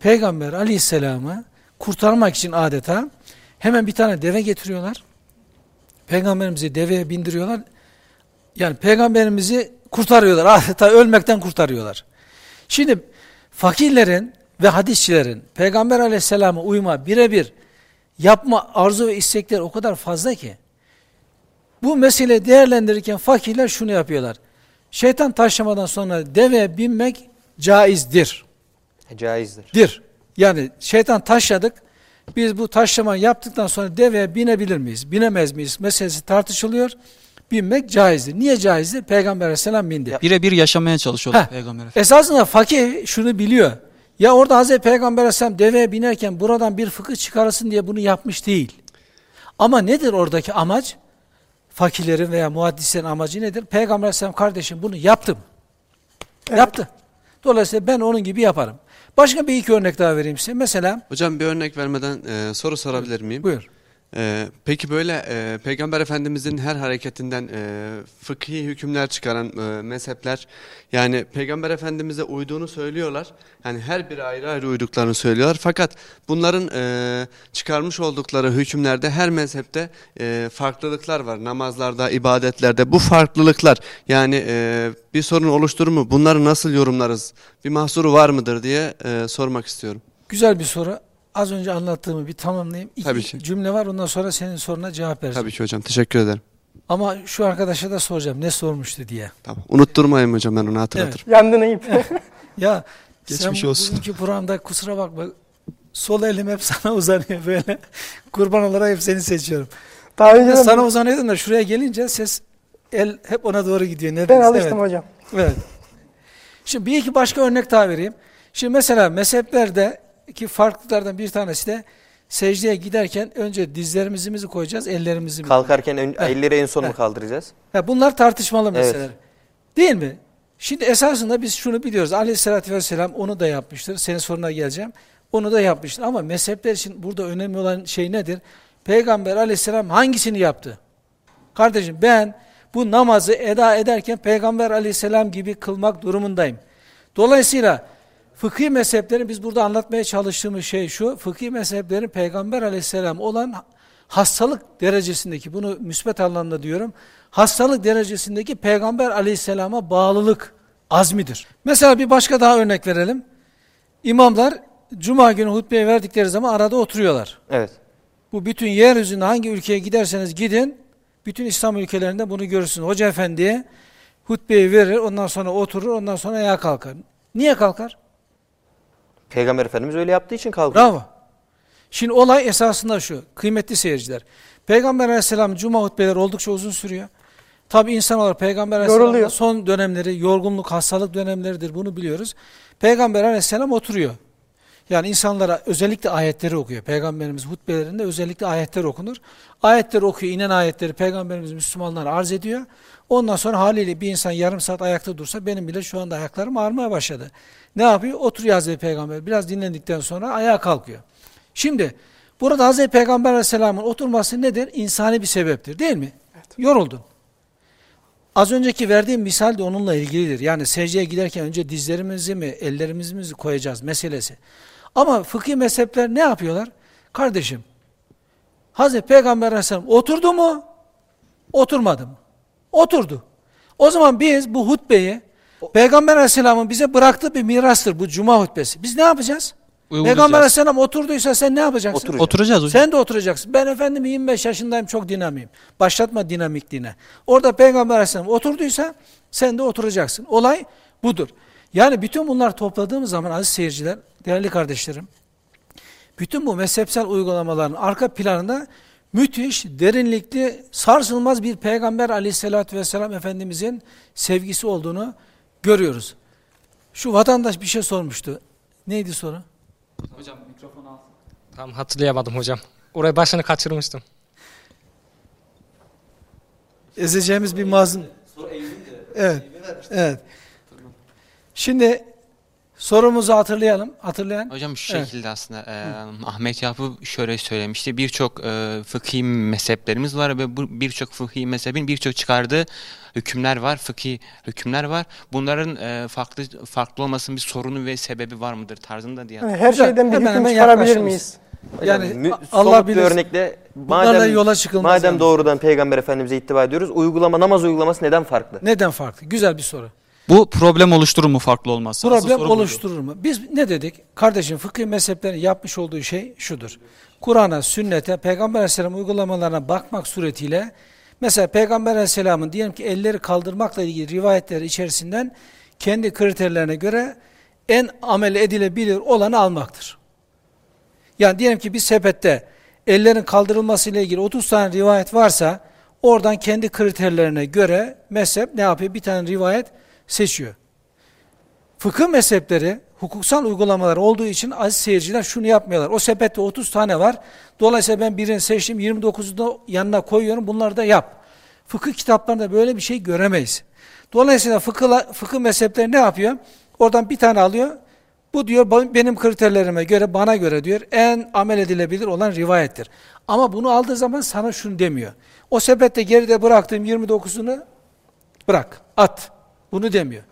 Peygamber aleyhisselamı kurtarmak için adeta hemen bir tane deve getiriyorlar. Peygamberimizi deveye bindiriyorlar. Yani peygamberimizi kurtarıyorlar. Adeta ölmekten kurtarıyorlar. Şimdi fakirlerin ve hadisçilerin peygamber aleyhisselama uyma birebir yapma arzu ve istekleri o kadar fazla ki bu mesele değerlendirirken fakirler şunu yapıyorlar. Şeytan taşlamadan sonra deveye binmek caizdir. Caizdir. Dir. Yani şeytan taşladık. Biz bu taşlama yaptıktan sonra deveye binebilir miyiz? Binemez miyiz? Meselesi tartışılıyor. Binmek caizdir. Niye caizdir? Peygamber aleyhisselam bindi. Birebir yaşamaya çalışıyorlar peygamber. Esasında fakih şunu biliyor. Ya orada Hazreti Peygamber aleyhisselam deveye binerken buradan bir fıkıh çıkarasın diye bunu yapmış değil. Ama nedir oradaki amaç? Fakirlerin veya muhaddislerin amacı nedir? Peygamber aleyhisselam kardeşim bunu yaptım. Yaptı. Dolayısıyla ben onun gibi yaparım. Başka bir iki örnek daha vereyim size. Mesela Hocam bir örnek vermeden e, soru sorabilir miyim? buyur. E, peki böyle e, Peygamber Efendimizin her hareketinden e, fıkhi hükümler çıkaran e, mezhepler yani Peygamber Efendimiz'e uyduğunu söylüyorlar. Yani her biri ayrı ayrı uyduklarını söylüyorlar. Fakat bunların çıkarmış oldukları hükümlerde her mezhepte farklılıklar var. Namazlarda, ibadetlerde bu farklılıklar yani bir sorun oluşturur mu? Bunları nasıl yorumlarız? Bir mahsuru var mıdır diye sormak istiyorum. Güzel bir soru. Az önce anlattığımı bir tamamlayayım. İki Tabii ki. cümle var ondan sonra senin soruna cevap vereceğim. Tabii ki hocam. Teşekkür ederim. Ama şu arkadaşa da soracağım ne sormuştu diye. Tamam. Unutturmayın hocam ben onu hatırlatırım. Yandın ayıp. Ya Geçmiş sen olsun. bugünkü programda kusura bakma sol elim hep sana uzanıyor böyle. Kurban olarak hep seni seçiyorum. Daha Ben önce sana uzanıyordum da şuraya gelince ses el hep ona doğru gidiyor. ben Nedense. alıştım evet. hocam. Evet. Şimdi bir iki başka örnek daha vereyim. Şimdi mesela mezheplerdeki farklılıklardan bir tanesi de secdeye giderken önce dizlerimizi mi koyacağız, ellerimizi mi? Kalkarken ön, Heh. elleri en son mu Heh. kaldıracağız? Ha, bunlar tartışmalı Evet. meseleler. Değil mi? Şimdi esasında biz şunu biliyoruz. Aleyhissalatü vesselam onu da yapmıştır. Senin soruna geleceğim. Onu da yapmıştır. Ama mezhepler için burada önemli olan şey nedir? Peygamber aleyhisselam hangisini yaptı? Kardeşim ben bu namazı eda ederken Peygamber aleyhisselam gibi kılmak durumundayım. Dolayısıyla fıkhi mezheplerin biz burada anlatmaya çalıştığımız şey şu. Fıkhi mezheplerin Peygamber aleyhisselam olan hastalık derecesindeki bunu müsbet anlamda diyorum. Hastalık derecesindeki Peygamber aleyhisselama bağlılık azmidir. Mesela bir başka daha örnek verelim. İmamlar cuma günü hutbeyi verdikleri zaman arada oturuyorlar. Evet. Bu bütün yeryüzünde hangi ülkeye giderseniz gidin Bütün İslam ülkelerinde bunu görürsünüz. Hoca efendiye hutbeyi verir, ondan sonra oturur, ondan sonra ayağa kalkar. Niye kalkar? Peygamber Efendimiz öyle yaptığı için kalkıyor. Bravo. Şimdi olay esasında şu, kıymetli seyirciler. Peygamber aleyhisselam cuma hutbeleri oldukça uzun sürüyor. Tabi insan olarak Peygamber aleyhisselam Yoruluyor. son dönemleri, yorgunluk, hastalık dönemleridir bunu biliyoruz. Peygamber aleyhisselam oturuyor. Yani insanlara özellikle ayetleri okuyor. Peygamberimiz hutbelerinde özellikle ayetler okunur. Ayetleri okuyor, inen ayetleri Peygamberimiz Müslümanlara arz ediyor. Ondan sonra haliyle bir insan yarım saat ayakta dursa benim bile şu anda ayaklarım ağrımaya başladı. Ne yapıyor? Oturuyor Hazreti Peygamber. Biraz dinlendikten sonra ayağa kalkıyor. Şimdi burada Hazreti Peygamber Aleyhisselam'ın oturması nedir? İnsani bir sebeptir değil mi? Yoruldun. Az önceki verdiğim misal de onunla ilgilidir. Yani secdeye giderken önce dizlerimizi mi, ellerimizi mi koyacağız meselesi. Ama fıkhi mezhepler ne yapıyorlar? Kardeşim, Hazreti Peygamber Aleyhisselam oturdu mu? Oturmadı mı? Oturdu. O zaman biz bu hutbeyi, Peygamber Aleyhisselam'ın bize bıraktığı bir mirastır bu cuma hutbesi. Biz ne yapacağız? Peygamber Aleyhisselam oturduysa sen ne yapacaksın? Oturacak. Oturacağız hocam. Sen de oturacaksın. Ben efendim 25 yaşındayım çok dinamiyim. Başlatma dinamikliğine. Orada Peygamber Aleyhisselam oturduysa sen de oturacaksın. Olay budur. Yani bütün bunlar topladığımız zaman aziz seyirciler, değerli kardeşlerim, bütün bu mezhepsel uygulamaların arka planında müthiş, derinlikli, sarsılmaz bir Peygamber aleyhissalatü vesselam Efendimizin sevgisi olduğunu görüyoruz. Şu vatandaş bir şey sormuştu. Neydi soru? Hocam mikrofonu al. Tam hatırlayamadım hocam. Oraya başını kaçırmıştım. ezeceğimiz bir mazlum. Evet. Evet. Şimdi sorumuzu hatırlayalım. Hatırlayan? Hocam şu Evet. şekilde aslında e, Ahmet Yakup şöyle söylemişti. Birçok e, fıkhi mezheplerimiz var ve bu birçok fıkhi mezhebin birçok çıkardığı hükümler var, fıkhi hükümler var. Bunların e, farklı farklı olmasının bir sorunu ve sebebi var mıdır tarzında diye. Yani her şeyden bir hemen hüküm çıkarabilir miyiz? Yani Allah bilir. örnekle madem, yola çıkılmaz. madem yani. doğrudan Peygamber Efendimiz'e ittiba ediyoruz, uygulama namaz uygulaması neden farklı? Neden farklı? Güzel bir soru. Bu problem oluşturur mu farklı? Asıl Problem oluşturur mu? Biz ne dedik? Kardeşim fıkıh mezheplerin yapmış olduğu şey şudur. Kur'an'a, sünnete, Peygamber Aleyhisselam uygulamalarına bakmak suretiyle mesela Peygamber Aleyhisselam'ın diyelim ki elleri kaldırmakla ilgili rivayetleri içerisinden kendi kriterlerine göre en amel edilebilir olanı almaktır. Yani diyelim ki bir sepette ellerin kaldırılması ile ilgili 30 tane rivayet varsa oradan kendi kriterlerine göre mezhep ne yapıyor? Bir tane rivayet seçiyor. Fıkıh mezhepleri hukuksal uygulamalar olduğu için aziz seyirciler şunu yapmıyorlar. O sepette 30 tane var. Dolayısıyla ben birini seçtim 29'u da yanına koyuyorum. Bunları da yap. Fıkıh kitaplarında böyle bir şey göremeyiz. Dolayısıyla fıkıh, fıkıh mezhepleri ne yapıyor? Oradan bir tane alıyor. Bu diyor "ba- benim kriterlerime göre, bana göre diyor en amel edilebilir olan rivayettir. Ama bunu aldığı zaman sana şunu demiyor. O sepette geride bıraktığım 29'unu bırak, at. Bunu demiyor.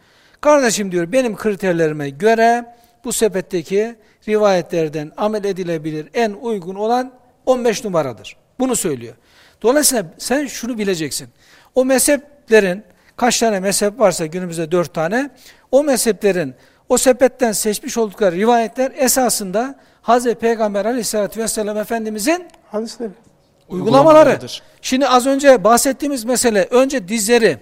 Kardeşim diyor benim kriterlerime göre bu sepetteki rivayetlerden amel edilebilir en uygun olan 15 numaradır. Bunu söylüyor. Dolayısıyla sen şunu bileceksin. O mezheplerin kaç tane mezhep varsa günümüzde 4 tane o mezheplerin o sepetten seçmiş oldukları rivayetler esasında Hz. Peygamber aleyhissalatü vesselam Efendimizin Hadisleri. uygulamaları. Uygulamalarıdır. Şimdi az önce bahsettiğimiz mesele önce dizleri,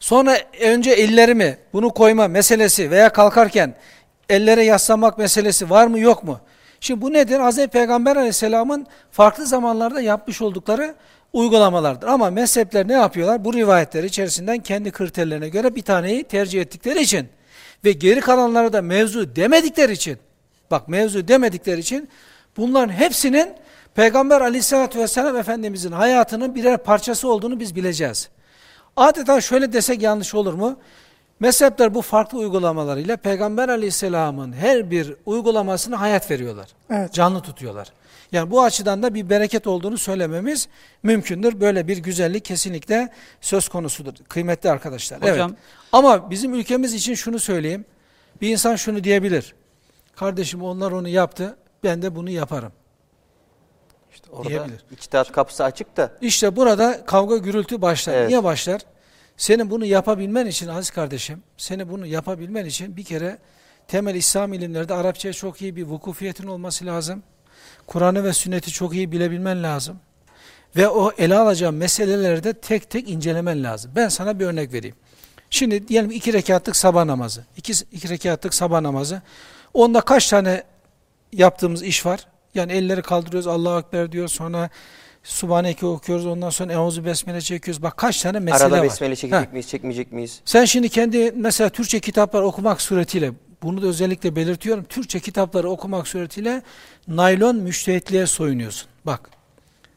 sonra önce ellerimi bunu koyma meselesi veya kalkarken ellere yaslamak meselesi var mı yok mu? Şimdi bu nedir? Hz. Peygamber aleyhisselamın farklı zamanlarda yapmış oldukları uygulamalardır. Ama mezhepler ne yapıyorlar? Bu rivayetler içerisinden kendi kriterlerine göre bir taneyi tercih ettikleri için ve geri kalanları da mevzu demedikleri için bak mevzu demedikleri için bunların hepsinin Peygamber aleyhissalatü vesselam Efendimizin hayatının birer parçası olduğunu biz bileceğiz. Adeta şöyle desek yanlış olur mu? Mezhepler bu farklı uygulamalarıyla Peygamber aleyhisselamın her bir uygulamasına hayat veriyorlar. Evet. Canlı tutuyorlar. Yani bu açıdan da bir bereket olduğunu söylememiz mümkündür. Böyle bir güzellik kesinlikle söz konusudur. Kıymetli arkadaşlar. Hocam- Evet. Ama bizim ülkemiz için şunu söyleyeyim. Bir insan şunu diyebilir. Kardeşim onlar onu yaptı. Ben de bunu yaparım. İşte orada Diyebilir. içtihat kapısı açık da İşte burada kavga gürültü başlar. Evet. Niye başlar? Senin bunu yapabilmen için aziz kardeşim, seni bunu yapabilmen için bir kere temel İslam ilimlerde Arapçaya çok iyi bir vukufiyetin olması lazım. Kur'an'ı ve sünneti çok iyi bilebilmen lazım. Ve o ele alacağın meseleleri de tek tek incelemen lazım. Ben sana bir örnek vereyim. Şimdi diyelim iki rekatlık sabah namazı. İki, iki rekatlık sabah namazı. Onda kaç tane yaptığımız iş var? Yani elleri kaldırıyoruz, Allahu Ekber diyoruz, sonra Subhaneke okuyoruz, ondan sonra Euzu Besmele çekiyoruz. Bak kaç tane mesele Arada var. besmele çekecek Ha. miyiz, çekmeyecek miyiz? Sen şimdi kendi mesela Türkçe kitaplar okumak suretiyle, bunu da özellikle belirtiyorum, Türkçe kitapları okumak suretiyle naylon müştehitliğe soyunuyorsun. Bak,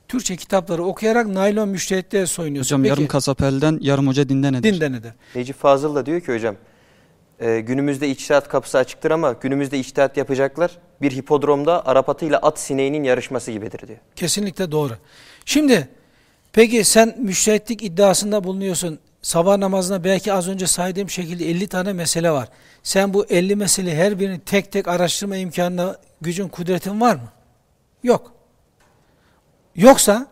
Türkçe kitapları okuyarak naylon müştehitliğe soyunuyorsun. Hocam Peki, yarım kasap elden, yarım hoca dinden eder. dinden eder. Necip Fazıl da diyor ki hocam, e, günümüzde içtihat kapısı açıktır ama günümüzde içtihat yapacaklar bir hipodromda Arap atıyla at sineğinin yarışması gibidir diyor. Kesinlikle doğru. Şimdi peki sen müştehitlik iddiasında bulunuyorsun. Sabah namazına belki az önce saydığım şekilde 50 tane mesele var. Sen bu 50 meseleyi her birini tek tek araştırma imkanına gücün, kudretin var mı? Yok. Yoksa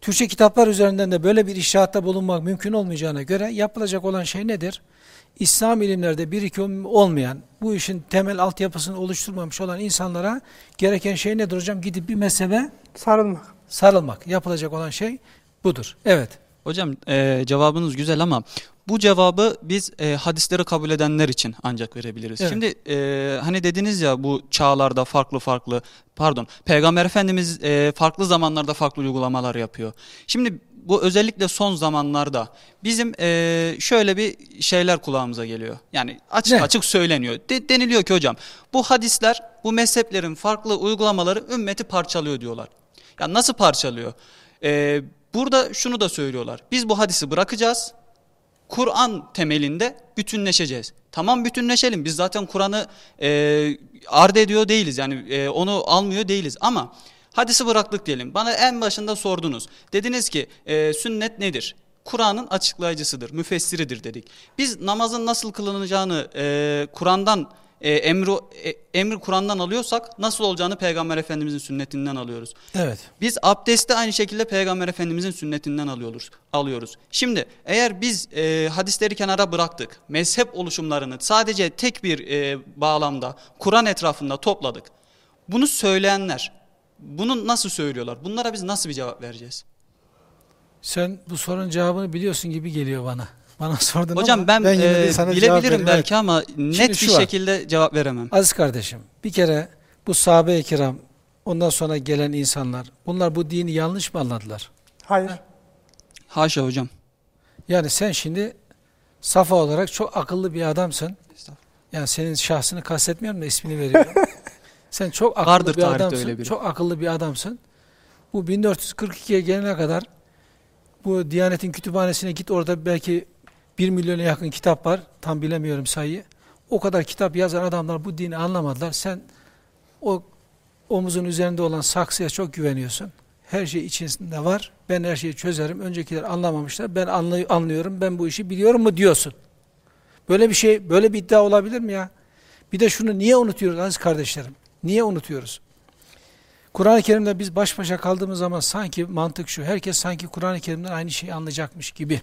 Türkçe kitaplar üzerinden de böyle bir işahatta bulunmak mümkün olmayacağına göre yapılacak olan şey nedir? İslam ilimlerde birikim olmayan, bu işin temel altyapısını oluşturmamış olan insanlara gereken şey nedir hocam? Gidip bir mezhebe Sarılmak. sarılmak. Yapılacak olan şey budur. Evet. Hocam e, cevabınız güzel ama bu cevabı biz e, hadisleri kabul edenler için ancak verebiliriz. Evet. Şimdi e, hani dediniz ya bu çağlarda farklı farklı pardon Peygamber Efendimiz e, farklı zamanlarda farklı uygulamalar yapıyor. Şimdi bu özellikle son zamanlarda bizim e, şöyle bir şeyler kulağımıza geliyor. Yani açık Ne? açık söyleniyor. De- deniliyor ki hocam bu hadisler bu mezheplerin farklı uygulamaları ümmeti parçalıyor diyorlar. Ya nasıl parçalıyor? Ee, burada şunu da söylüyorlar. Biz bu hadisi bırakacağız. Kur'an temelinde bütünleşeceğiz. Tamam bütünleşelim. Biz zaten Kur'an'ı e, ard ediyor değiliz. Yani e, onu almıyor değiliz. Ama hadisi bıraktık diyelim. Bana en başında sordunuz. Dediniz ki e, sünnet nedir? Kur'an'ın açıklayıcısıdır, müfessiridir dedik. Biz namazın nasıl kılınacağını e, Kur'an'dan e, emri, e, emri Kur'an'dan alıyorsak nasıl olacağını Peygamber Efendimizin sünnetinden alıyoruz. Evet. Biz abdesti aynı şekilde Peygamber Efendimizin sünnetinden alıyoruz. alıyoruz. Şimdi eğer biz e, hadisleri kenara bıraktık, mezhep oluşumlarını sadece tek bir e, bağlamda, Kur'an etrafında topladık. Bunu söyleyenler, bunu nasıl söylüyorlar? Bunlara biz nasıl bir cevap vereceğiz? Sen bu sorunun cevabını biliyorsun gibi geliyor bana. Bana sordun Hocam ama ben, ben e, bilebilirim belki ama net bir şu var. şekilde cevap veremem. Aziz kardeşim bir kere bu sahabe-i kiram ondan sonra gelen insanlar bunlar bu dini yanlış mı anladılar? Hayır. Haşa hocam. Yani sen şimdi safa olarak çok akıllı bir adamsın. Estağfurullah. Yani senin şahsını kastetmiyorum da ismini veriyorum. sen çok akıllı Vardır bir adamsın. öyle biri. Çok akıllı bir adamsın. Bu 1442'ye gelene kadar bu Diyanet'in kütüphanesine git orada belki 1 milyona yakın kitap var. Tam bilemiyorum sayıyı. O kadar kitap yazan adamlar bu dini anlamadılar. Sen o omuzun üzerinde olan saksıya çok güveniyorsun. Her şey içinde var. Ben her şeyi çözerim. Öncekiler anlamamışlar. Ben anlay- anlıyorum. Ben bu işi biliyorum mu diyorsun. Böyle bir şey, böyle bir iddia olabilir mi ya? Bir de şunu niye unutuyoruz aziz kardeşlerim? Niye unutuyoruz? Kur'an-ı Kerim'de biz baş başa kaldığımız zaman sanki mantık şu. Herkes sanki Kur'an-ı Kerim'den aynı şeyi anlayacakmış gibi.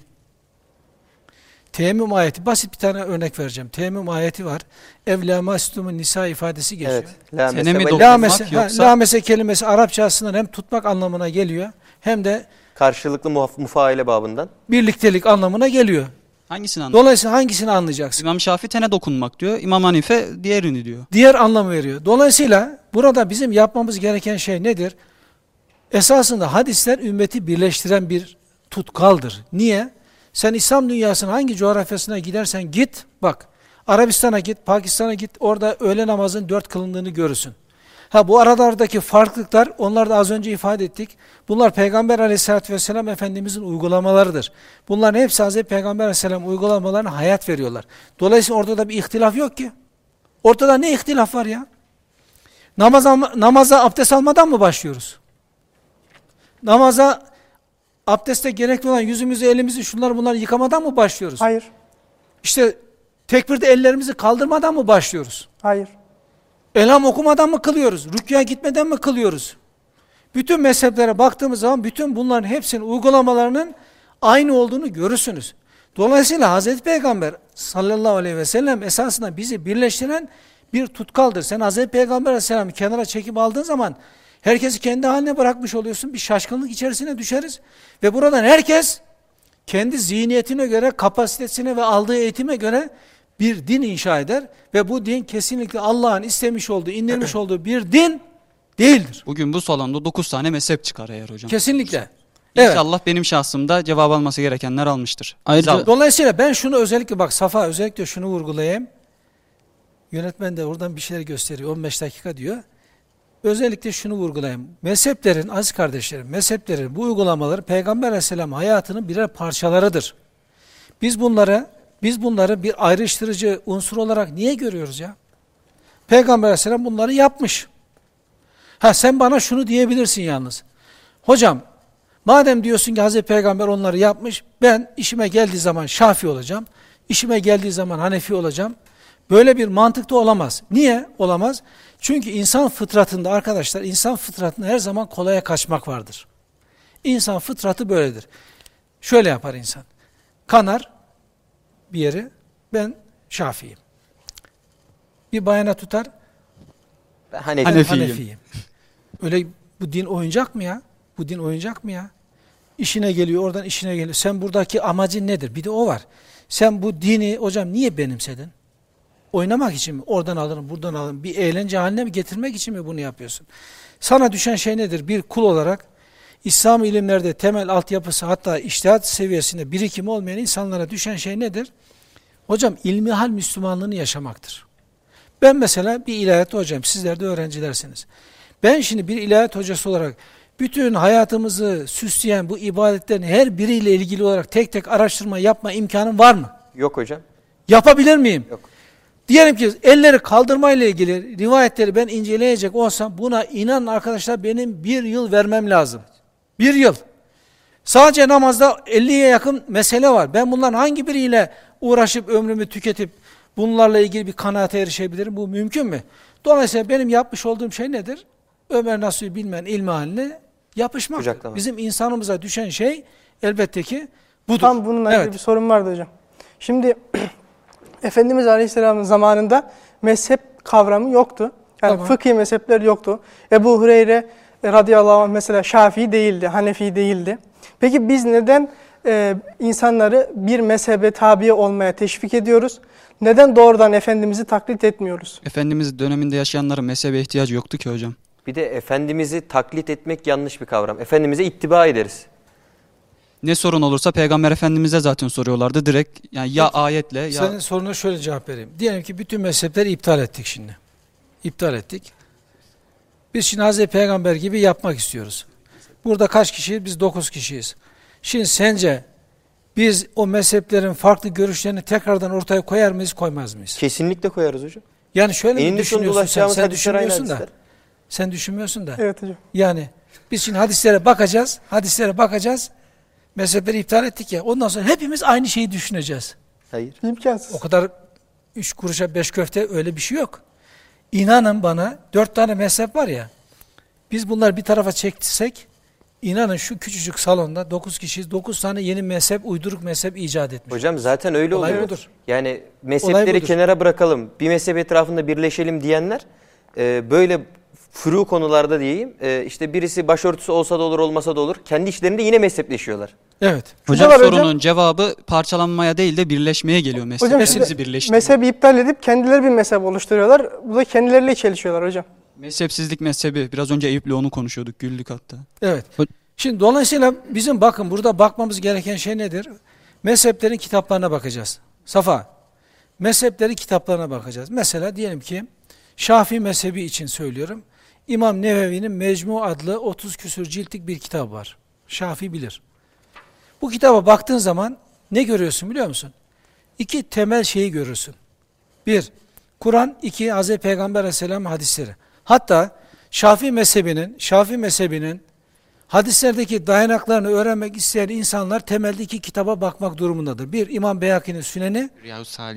Teyemmüm ayeti, basit bir tane örnek vereceğim. Teyemmüm ayeti var. Evlâ mâstumun nisa ifadesi geçiyor. Evet. La mese la- yoksa- ha, lamese kelimesi Arapça aslında hem tutmak anlamına geliyor hem de karşılıklı mufaile babından. birliktelik anlamına geliyor. Hangisini anlıyor? Dolayısıyla hangisini anlayacaksın? İmam Şafii tene dokunmak diyor. İmam Hanife diğerini diyor. Diğer anlam veriyor. Dolayısıyla burada bizim yapmamız gereken şey nedir? Esasında hadisler ümmeti birleştiren bir tutkaldır. Niye? Sen İslam dünyasının hangi coğrafyasına gidersen git, bak. Arabistan'a git, Pakistan'a git, orada öğle namazın dört kılındığını görürsün. Ha bu aralardaki farklılıklar, onlar da az önce ifade ettik. Bunlar Peygamber aleyhissalatü vesselam Efendimizin uygulamalarıdır. Bunların hepsi Hazreti Peygamber aleyhisselam uygulamalarına hayat veriyorlar. Dolayısıyla orada da bir ihtilaf yok ki. Ortada ne ihtilaf var ya? Namaz namaza abdest almadan mı başlıyoruz? Namaza abdeste gerekli olan yüzümüzü, elimizi, şunları bunları yıkamadan mı başlıyoruz? Hayır. İşte tekbirde ellerimizi kaldırmadan mı başlıyoruz? Hayır. Elham okumadan mı kılıyoruz? Rüküya gitmeden mi kılıyoruz? Bütün mezheplere baktığımız zaman bütün bunların hepsinin uygulamalarının aynı olduğunu görürsünüz. Dolayısıyla Hazreti Peygamber sallallahu aleyhi ve sellem esasında bizi birleştiren bir tutkaldır. Sen Hazreti Peygamber aleyhisselamı kenara çekip aldığın zaman Herkesi kendi haline bırakmış oluyorsun. Bir şaşkınlık içerisine düşeriz. Ve buradan herkes kendi zihniyetine göre, kapasitesine ve aldığı eğitime göre bir din inşa eder. Ve bu din kesinlikle Allah'ın istemiş olduğu, indirmiş olduğu bir din değildir. Bugün bu salonda 9 tane mezhep çıkar eğer hocam. Kesinlikle. Evet. İnşallah benim şahsımda cevap alması gerekenler almıştır. Ayrıca Dolayısıyla ben şunu özellikle bak Safa özellikle şunu vurgulayayım. Yönetmen de oradan bir şeyler gösteriyor. 15 dakika diyor. Özellikle şunu vurgulayayım. Mezheplerin, aziz kardeşlerim, mezheplerin bu uygulamaları Peygamber Aleyhisselam hayatının birer parçalarıdır. Biz bunları, biz bunları bir ayrıştırıcı unsur olarak niye görüyoruz ya? Peygamber Aleyhisselam bunları yapmış. Ha sen bana şunu diyebilirsin yalnız. Hocam, madem diyorsun ki Hazreti Peygamber onları yapmış, ben işime geldiği zaman Şafi olacağım, işime geldiği zaman Hanefi olacağım. Böyle bir mantık da olamaz. Niye olamaz? Çünkü insan fıtratında arkadaşlar, insan fıtratında her zaman kolaya kaçmak vardır. İnsan fıtratı böyledir. Şöyle yapar insan. Kanar bir yeri, ben Şafi'yim. Bir bayana tutar, Ben Hanefi. Hanefiyim. Hanefiyim. Öyle bu din oyuncak mı ya? Bu din oyuncak mı ya? İşine geliyor, oradan işine geliyor. Sen buradaki amacın nedir? Bir de o var. Sen bu dini hocam niye benimsedin? Oynamak için mi? Oradan alırım, buradan alırım. Bir eğlence haline mi getirmek için mi bunu yapıyorsun? Sana düşen şey nedir? Bir kul olarak İslam ilimlerde temel altyapısı hatta iştihat seviyesinde birikimi olmayan insanlara düşen şey nedir? Hocam ilmihal Müslümanlığını yaşamaktır. Ben mesela bir ilahiyat hocam, sizler de öğrencilersiniz. Ben şimdi bir ilahiyat hocası olarak bütün hayatımızı süsleyen bu ibadetlerin her biriyle ilgili olarak tek tek araştırma yapma imkanım var mı? Yok hocam. Yapabilir miyim? Yok. Diyelim ki elleri kaldırma ile ilgili rivayetleri ben inceleyecek olsam buna inan arkadaşlar benim bir yıl vermem lazım. Bir yıl. Sadece namazda 50'ye yakın mesele var. Ben bunların hangi biriyle uğraşıp ömrümü tüketip bunlarla ilgili bir kanaate erişebilirim? Bu mümkün mü? Dolayısıyla benim yapmış olduğum şey nedir? Ömer Nasuh'u bilmeyen ilmi haline yapışmak. Bizim insanımıza düşen şey elbette ki budur. Tam bununla ilgili Evet. bir sorum vardı hocam. Şimdi Efendimiz Aleyhisselam'ın zamanında mezhep kavramı yoktu. Yani Tamam. fıkhi mezhepler yoktu. Ebu Hureyre radıyallahu anh mesela Şafii değildi, Hanefi değildi. Peki biz neden e, insanları bir mezhebe tabi olmaya teşvik ediyoruz? Neden doğrudan Efendimiz'i taklit etmiyoruz? Efendimiz döneminde yaşayanların mezhebe ihtiyacı yoktu ki hocam. Bir de Efendimiz'i taklit etmek yanlış bir kavram. Efendimiz'e ittiba ederiz. Ne sorun olursa Peygamber Efendimiz'e zaten soruyorlardı direkt. Yani ya ayetle ya Senin soruna şöyle cevap vereyim. Diyelim ki bütün mezhepleri iptal ettik şimdi. İptal ettik. Biz şimdi Hazreti Peygamber gibi yapmak istiyoruz. Burada kaç kişiyiz? Biz dokuz kişiyiz. Şimdi sence biz o mezheplerin farklı görüşlerini tekrardan ortaya koyar mıyız, koymaz mıyız? Kesinlikle koyarız hocam. Yani şöyle mi düşünüyorsun sen? Sen düşünmüyorsun da. Sen düşünmüyorsun da. Evet hocam. Yani biz şimdi hadislere bakacağız, hadislere bakacağız. Mezhepleri iptal ettik ya. Ondan sonra hepimiz aynı şeyi düşüneceğiz. Hayır. İmkansız. O kadar üç kuruşa beş köfte öyle bir şey yok. İnanın bana dört tane mezhep var ya. Biz bunları bir tarafa çektirsek inanın şu küçücük salonda dokuz kişiyiz. Dokuz tane yeni mezhep, uyduruk mezhep icat etmiş. Hocam zaten öyle Olay oluyor. budur. Yani mezhepleri kenara bırakalım. Bir mezhep etrafında birleşelim diyenler e, böyle furu konularda diyeyim. e, işte birisi başörtüsü olsa da olur olmasa da olur. Kendi işlerinde yine mezhepleşiyorlar. Evet. hocam sorunun hocam. cevabı parçalanmaya değil de birleşmeye geliyor mezhep. Şimdi birleştiriyor. mezhebi iptal edip kendileri bir mezhep oluşturuyorlar. Bu da kendileriyle çelişiyorlar hocam. Mezhepsizlik mezhebi. Biraz önce Eyüp'le onu konuşuyorduk. Güldük hatta. Evet. Şimdi dolayısıyla bizim bakın burada bakmamız gereken şey nedir? Mezheplerin kitaplarına bakacağız. Safa. Mezheplerin kitaplarına bakacağız. Mesela diyelim ki Şafii mezhebi için söylüyorum. İmam Nevevi'nin Mecmu adlı 30 küsür ciltlik bir kitap var. Şafii bilir. Bu kitaba baktığın zaman ne görüyorsun biliyor musun? İki temel şeyi görürsün. Bir, Kur'an, iki Hz. Peygamber Aleyhisselam hadisleri. Hatta Şafii mezhebinin, Şafii mezhebinin hadislerdeki dayanaklarını öğrenmek isteyen insanlar temelde iki kitaba bakmak durumundadır. Bir, İmam Beyhaki'nin Süneni,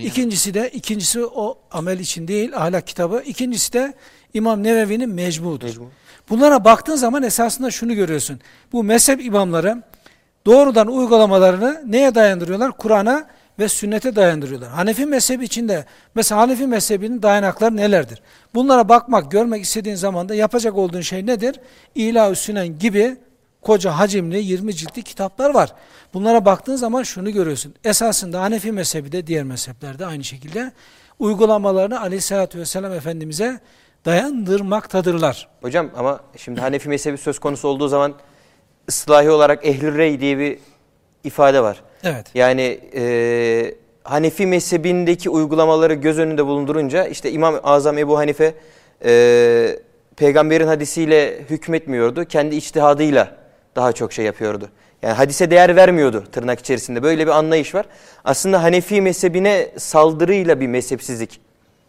ikincisi de, ikincisi o amel için değil, ahlak kitabı. İkincisi de İmam Nevevi'nin Mecmu'dur. Mecmu. Bunlara baktığın zaman esasında şunu görüyorsun. Bu mezhep imamları doğrudan uygulamalarını neye dayandırıyorlar? Kur'an'a ve sünnete dayandırıyorlar. Hanefi mezhebi içinde mesela Hanefi mezhebinin dayanakları nelerdir? Bunlara bakmak, görmek istediğin zaman da yapacak olduğun şey nedir? İlah-ı Sünen gibi koca hacimli 20 ciltli kitaplar var. Bunlara baktığın zaman şunu görüyorsun. Esasında Hanefi mezhebi de diğer mezheplerde aynı şekilde uygulamalarını aleyhissalatü vesselam Efendimiz'e dayandırmaktadırlar. Hocam ama şimdi Hanefi mezhebi söz konusu olduğu zaman ıslahi olarak ehl rey diye bir ifade var. Evet. Yani e, Hanefi mezhebindeki uygulamaları göz önünde bulundurunca işte İmam Azam Ebu Hanife e, peygamberin hadisiyle hükmetmiyordu. Kendi içtihadıyla daha çok şey yapıyordu. Yani hadise değer vermiyordu tırnak içerisinde. Böyle bir anlayış var. Aslında Hanefi mezhebine saldırıyla bir mezhepsizlik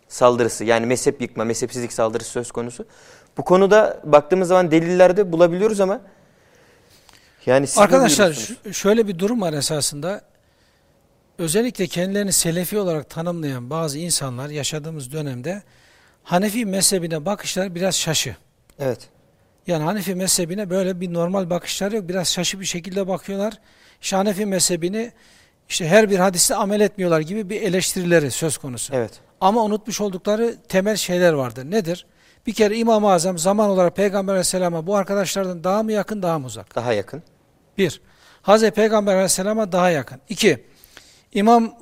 saldırısı yani mezhep yıkma, mezhepsizlik saldırısı söz konusu. Bu konuda baktığımız zaman delillerde bulabiliyoruz ama yani siz Arkadaşlar şöyle bir durum var esasında. Özellikle kendilerini selefi olarak tanımlayan bazı insanlar yaşadığımız dönemde Hanefi mezhebine bakışlar biraz şaşı. Evet. Yani Hanefi mezhebine böyle bir normal bakışlar yok. Biraz şaşı bir şekilde bakıyorlar. İşte Hanefi mezhebini işte her bir hadiste amel etmiyorlar gibi bir eleştirileri söz konusu. Evet. Ama unutmuş oldukları temel şeyler vardır. Nedir? Bir kere İmam-ı Azam zaman olarak Peygamber Aleyhisselam'a bu arkadaşlardan daha mı yakın daha mı uzak? Daha yakın. Bir, Hazreti Peygamber Aleyhisselam'a daha yakın. İki, İmam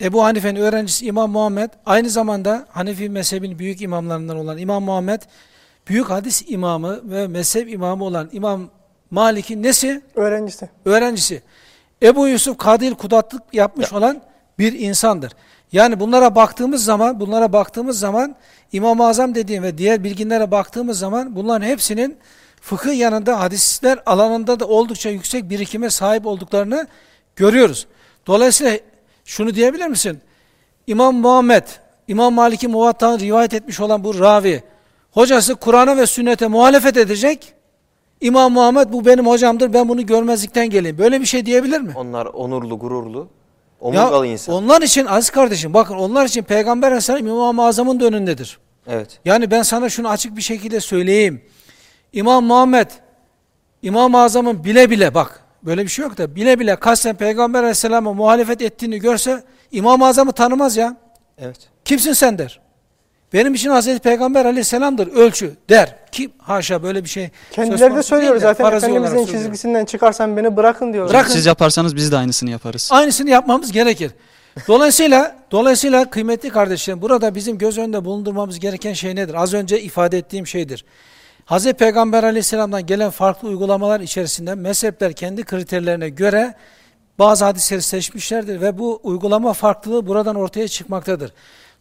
Ebu Hanife'nin öğrencisi İmam Muhammed aynı zamanda Hanefi mezhebinin büyük imamlarından olan İmam Muhammed büyük hadis imamı ve mezhep imamı olan İmam Malik'in nesi? Öğrencisi. Öğrencisi. Ebu Yusuf Kadil Kudatlık yapmış olan bir insandır. Yani bunlara baktığımız zaman, bunlara baktığımız zaman İmam-ı Azam dediğim ve diğer bilginlere baktığımız zaman bunların hepsinin fıkıh yanında hadisler alanında da oldukça yüksek birikime sahip olduklarını görüyoruz. Dolayısıyla şunu diyebilir misin? İmam Muhammed, İmam Malik'i muvattan rivayet etmiş olan bu ravi, hocası Kur'an'a ve sünnete muhalefet edecek, İmam Muhammed bu benim hocamdır ben bunu görmezlikten geleyim. Böyle bir şey diyebilir mi? Onlar onurlu, gururlu, omurgalı insan. onlar için aziz kardeşim bakın onlar için Peygamber Aleyhisselam İmam-ı Azam'ın da önündedir. Evet. Yani ben sana şunu açık bir şekilde söyleyeyim. İmam Muhammed İmam-ı Azam'ın bile bile bak böyle bir şey yok da bile bile kasten Peygamber Aleyhisselam'a muhalefet ettiğini görse İmam-ı Azam'ı tanımaz ya. Evet. Kimsin sen der. Benim için Hazreti Peygamber Aleyhisselam'dır ölçü der. Kim haşa böyle bir şey. Kendileri de söylüyor zaten Efendimizin çizgisinden çıkarsan beni bırakın diyorlar. Bırakın. Siz yaparsanız biz de aynısını yaparız. Aynısını yapmamız gerekir. Dolayısıyla dolayısıyla kıymetli kardeşlerim burada bizim göz önünde bulundurmamız gereken şey nedir? Az önce ifade ettiğim şeydir. Hz. Peygamber aleyhisselamdan gelen farklı uygulamalar içerisinde mezhepler kendi kriterlerine göre bazı hadisleri seçmişlerdir ve bu uygulama farklılığı buradan ortaya çıkmaktadır.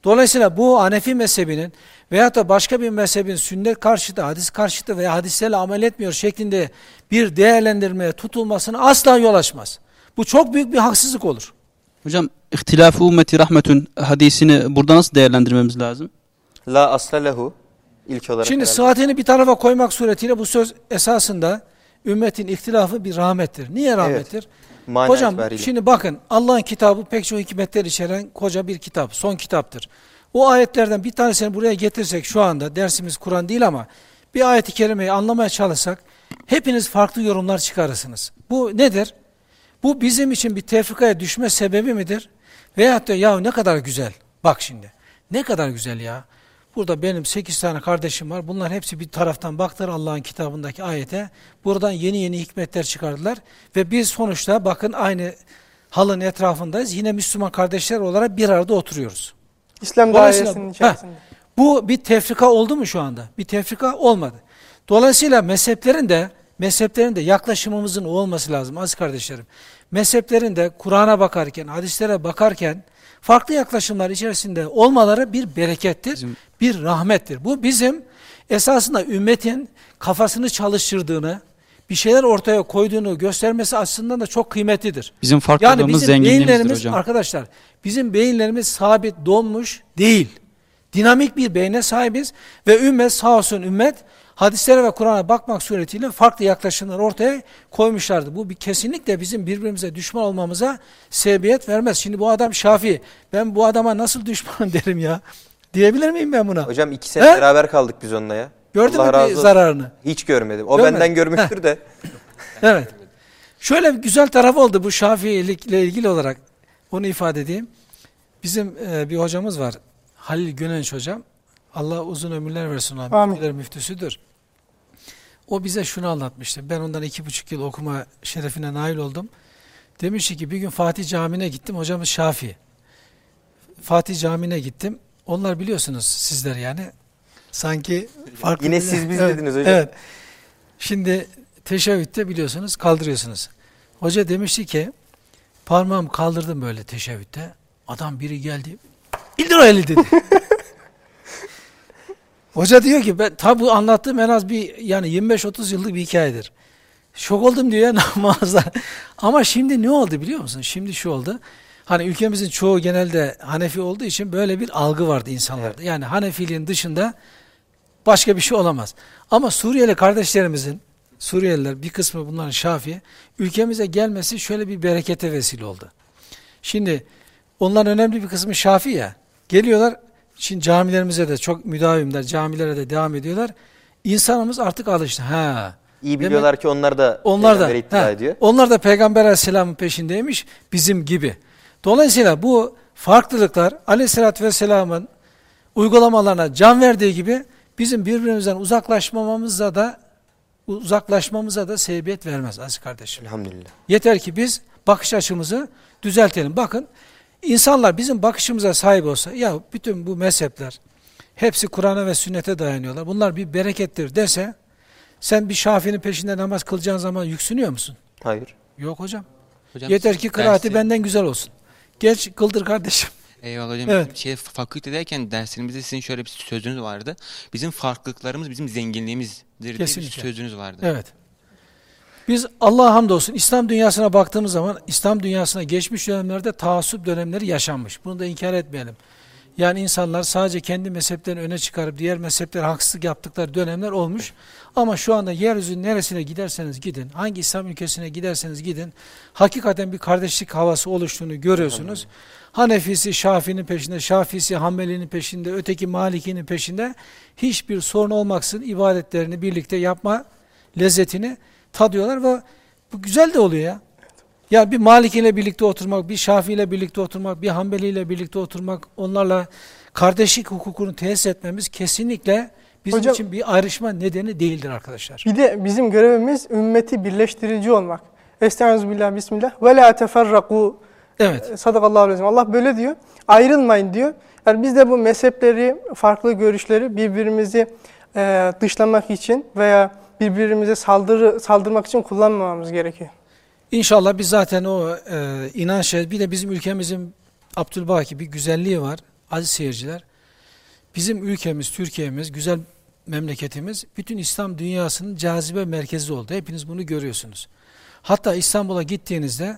Dolayısıyla bu Hanefi mezhebinin veyahut da başka bir mezhebin sünnet karşıtı, hadis karşıtı veya hadislerle amel etmiyor şeklinde bir değerlendirmeye tutulmasına asla yol açmaz. Bu çok büyük bir haksızlık olur. Hocam ihtilafı ümmeti rahmetün hadisini burada nasıl değerlendirmemiz lazım? La asla lehu ilk olarak. Şimdi herhalde. sıhhatini bir tarafa koymak suretiyle bu söz esasında ümmetin ihtilafı bir rahmettir. Niye rahmettir? Mana Hocam itibariyle. şimdi bakın Allah'ın kitabı pek çok hikmetler içeren koca bir kitap, son kitaptır. O ayetlerden bir tanesini buraya getirsek şu anda dersimiz Kur'an değil ama bir ayeti kerimeyi anlamaya çalışsak hepiniz farklı yorumlar çıkarırsınız. Bu nedir? Bu bizim için bir tefrikaya düşme sebebi midir? Veyahut da ya ne kadar güzel. Bak şimdi ne kadar güzel ya. Burada benim 8 tane kardeşim var. Bunlar hepsi bir taraftan baktılar Allah'ın kitabındaki ayete. Buradan yeni yeni hikmetler çıkardılar. Ve biz sonuçta bakın aynı halın etrafındayız. Yine Müslüman kardeşler olarak bir arada oturuyoruz. İslam dairesinin Heh. içerisinde. Bu bir tefrika oldu mu şu anda? Bir tefrika olmadı. Dolayısıyla mezheplerin de mezheplerin de yaklaşımımızın o olması lazım aziz kardeşlerim. Mezheplerin de Kur'an'a bakarken, hadislere bakarken farklı yaklaşımlar içerisinde olmaları bir berekettir, Bizim- bir rahmettir. Bu bizim esasında ümmetin kafasını çalıştırdığını, bir şeyler ortaya koyduğunu göstermesi açısından da çok kıymetlidir. Bizim Yani farklılığımız bizim zenginliğimizdir hocam. arkadaşlar bizim beyinlerimiz sabit donmuş değil. Dinamik bir beyne sahibiz ve ümmet sağ olsun ümmet hadislere ve Kur'an'a bakmak suretiyle farklı yaklaşımlar ortaya koymuşlardı. Bu bir kesinlikle bizim birbirimize düşman olmamıza sebebiyet vermez. Şimdi bu adam Şafii. Ben bu adama nasıl düşman derim ya? Diyebilir miyim ben buna? Hocam iki sene He? beraber kaldık biz onunla ya. Gördün Allah mü zararını? Hiç görmedim. O Görmedin. benden görmüştür de. Evet. Şöyle bir güzel taraf oldu bu Şafiilikle ilgili olarak. Onu ifade edeyim. Bizim e, bir hocamız var. Halil Gönenç hocam. Allah uzun ömürler versin. ona. Amin. Müftüsüdür. O bize şunu anlatmıştı. Ben ondan iki buçuk yıl okuma şerefine nail oldum. Demişti ki bir gün Fatih Camii'ne gittim. Hocamız Şafii. Fatih Camii'ne gittim. Onlar biliyorsunuz sizler yani. Sanki farklı. Yine siz biz Evet, dediniz hocam. Evet. Şimdi teşebbütte biliyorsunuz kaldırıyorsunuz. Hoca demişti ki parmağımı kaldırdım böyle teşebbütte. Adam biri geldi. İndir o eli dedi. Hoca diyor ki ben tabi anlattığım en az bir yani 25-30 yıllık bir hikayedir. Şok oldum diyor ya namazda. Ama şimdi ne oldu biliyor musun? Şimdi şu oldu. Hani ülkemizin çoğu genelde Hanefi olduğu için böyle bir algı vardı insanlarda. Yani Hanefiliğin dışında başka bir şey olamaz. Ama Suriyeli kardeşlerimizin, Suriyeliler bir kısmı bunların Şafii, ülkemize gelmesi şöyle bir berekete vesile oldu. Şimdi onların önemli bir kısmı Şafii ya. Geliyorlar, şimdi camilerimize de çok müdavimler, camilere de devam ediyorlar. İnsanımız artık alıştı. Ha. İyi biliyorlar ki onlar da Onlar da, ittihar ha, ediyor. onlar da Peygamber Aleyhisselam'ın peşindeymiş bizim gibi. Dolayısıyla bu farklılıklar Aleyhisselatü Vesselam'ın uygulamalarına can verdiği gibi bizim birbirimizden uzaklaşmamamıza da uzaklaşmamıza da sebebiyet vermez aziz kardeşim. Elhamdülillah. Yeter ki biz bakış açımızı düzeltelim. Bakın insanlar bizim bakışımıza sahip olsa ya bütün bu mezhepler hepsi Kur'an'a ve sünnete dayanıyorlar. Bunlar bir berekettir dese sen bir Şafii'nin peşinde namaz kılacağın zaman yüksünüyor musun? Hayır. Yok hocam. Hocam Yeter ki kıraati dersi- benden güzel olsun. Geç kıldır kardeşim. Eyvallah hocam. Evet. Şey, fakültedeyken derslerimizde sizin şöyle bir sözünüz vardı. Bizim farklılıklarımız bizim zenginliğimizdir diye bir Kesinlikle. sözünüz vardı. Evet. Biz Allah'a hamdolsun İslam dünyasına baktığımız zaman İslam dünyasına geçmiş dönemlerde taassup dönemleri yaşanmış. Bunu da inkar etmeyelim. Yani insanlar sadece kendi mezheplerini öne çıkarıp diğer mezheplere haksızlık yaptıkları dönemler olmuş. Ama şu anda yeryüzünün neresine giderseniz gidin, hangi İslam ülkesine giderseniz gidin, hakikaten bir kardeşlik havası oluştuğunu görüyorsunuz. Hanefisi Şafii'nin peşinde, Şafisi Hanbeli'nin peşinde, öteki Maliki'nin peşinde hiçbir sorun olmaksızın ibadetlerini birlikte yapma lezzetini tadıyorlar ve bu güzel de oluyor ya. Ya bir Maliki ile birlikte oturmak, bir Şafii ile birlikte oturmak, bir Hanbeli ile birlikte oturmak, onlarla kardeşlik hukukunu tesis etmemiz kesinlikle bizim Hocam- için bir ayrışma nedeni değildir arkadaşlar. Bir de bizim görevimiz ümmeti birleştirici olmak. Estağfirullah, bismillah. Ve la teferraku. Evet. Sadakallahu aleyhi. Allah böyle diyor. Ayrılmayın diyor. Yani biz de bu mezhepleri, farklı görüşleri birbirimizi e, dışlamak için veya birbirimize saldırı saldırmak için kullanmamamız gerekiyor. İnşallah biz zaten o e, inanç, bir de bizim ülkemizin Abdülbaki bir güzelliği var. Aziz seyirciler, bizim ülkemiz, Türkiye'miz, güzel memleketimiz bütün İslam dünyasının cazibe merkezi oldu. Hepiniz bunu görüyorsunuz. Hatta İstanbul'a gittiğinizde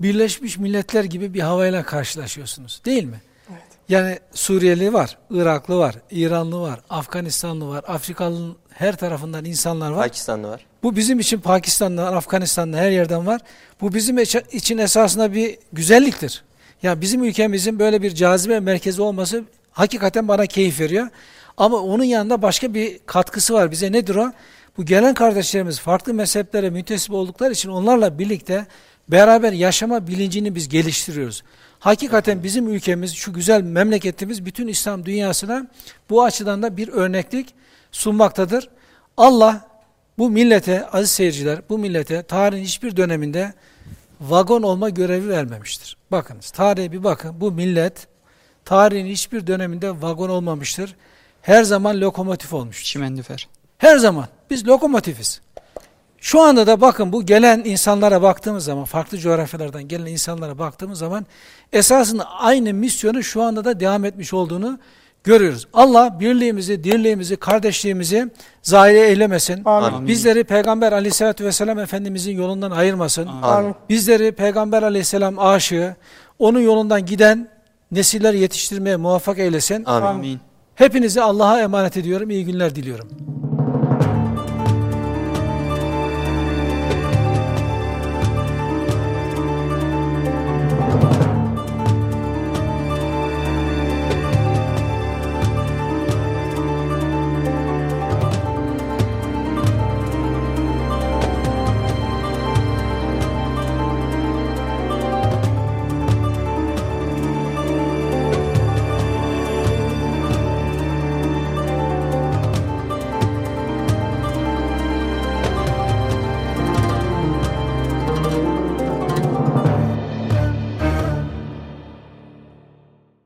Birleşmiş Milletler gibi bir havayla karşılaşıyorsunuz. Değil mi? Evet. Yani Suriyeli var, Iraklı var, İranlı var, Afganistanlı var, Afrikalı'nın her tarafından insanlar var. Pakistanlı var. Bu bizim için Pakistan'dan, Afganistan'dan her yerden var. Bu bizim için esasında bir güzelliktir. Ya bizim ülkemizin böyle bir cazibe merkezi olması hakikaten bana keyif veriyor. Ama onun yanında başka bir katkısı var bize. Nedir o? Bu gelen kardeşlerimiz farklı mezheplere müntesip oldukları için onlarla birlikte beraber yaşama bilincini biz geliştiriyoruz. Hakikaten bizim ülkemiz, şu güzel memleketimiz bütün İslam dünyasına bu açıdan da bir örneklik sunmaktadır. Allah bu millete, aziz seyirciler, bu millete tarihin hiçbir döneminde vagon olma görevi vermemiştir. Bakınız, tarihe bir bakın. Bu millet tarihin hiçbir döneminde vagon olmamıştır. Her zaman lokomotif olmuştur. Çimendüfer. Her zaman. Biz lokomotifiz. Şu anda da bakın bu gelen insanlara baktığımız zaman, farklı coğrafyalardan gelen insanlara baktığımız zaman esasında aynı misyonu şu anda da devam etmiş olduğunu görüyoruz. Allah birliğimizi, dirliğimizi, kardeşliğimizi zayi eylemesin. Amin. Bizleri Peygamber aleyhissalatü vesselam Efendimizin yolundan ayırmasın. Amin. Bizleri Peygamber aleyhisselam aşığı, onun yolundan giden nesiller yetiştirmeye muvaffak eylesin. Amin. Amin. Hepinizi Allah'a emanet ediyorum. İyi günler diliyorum.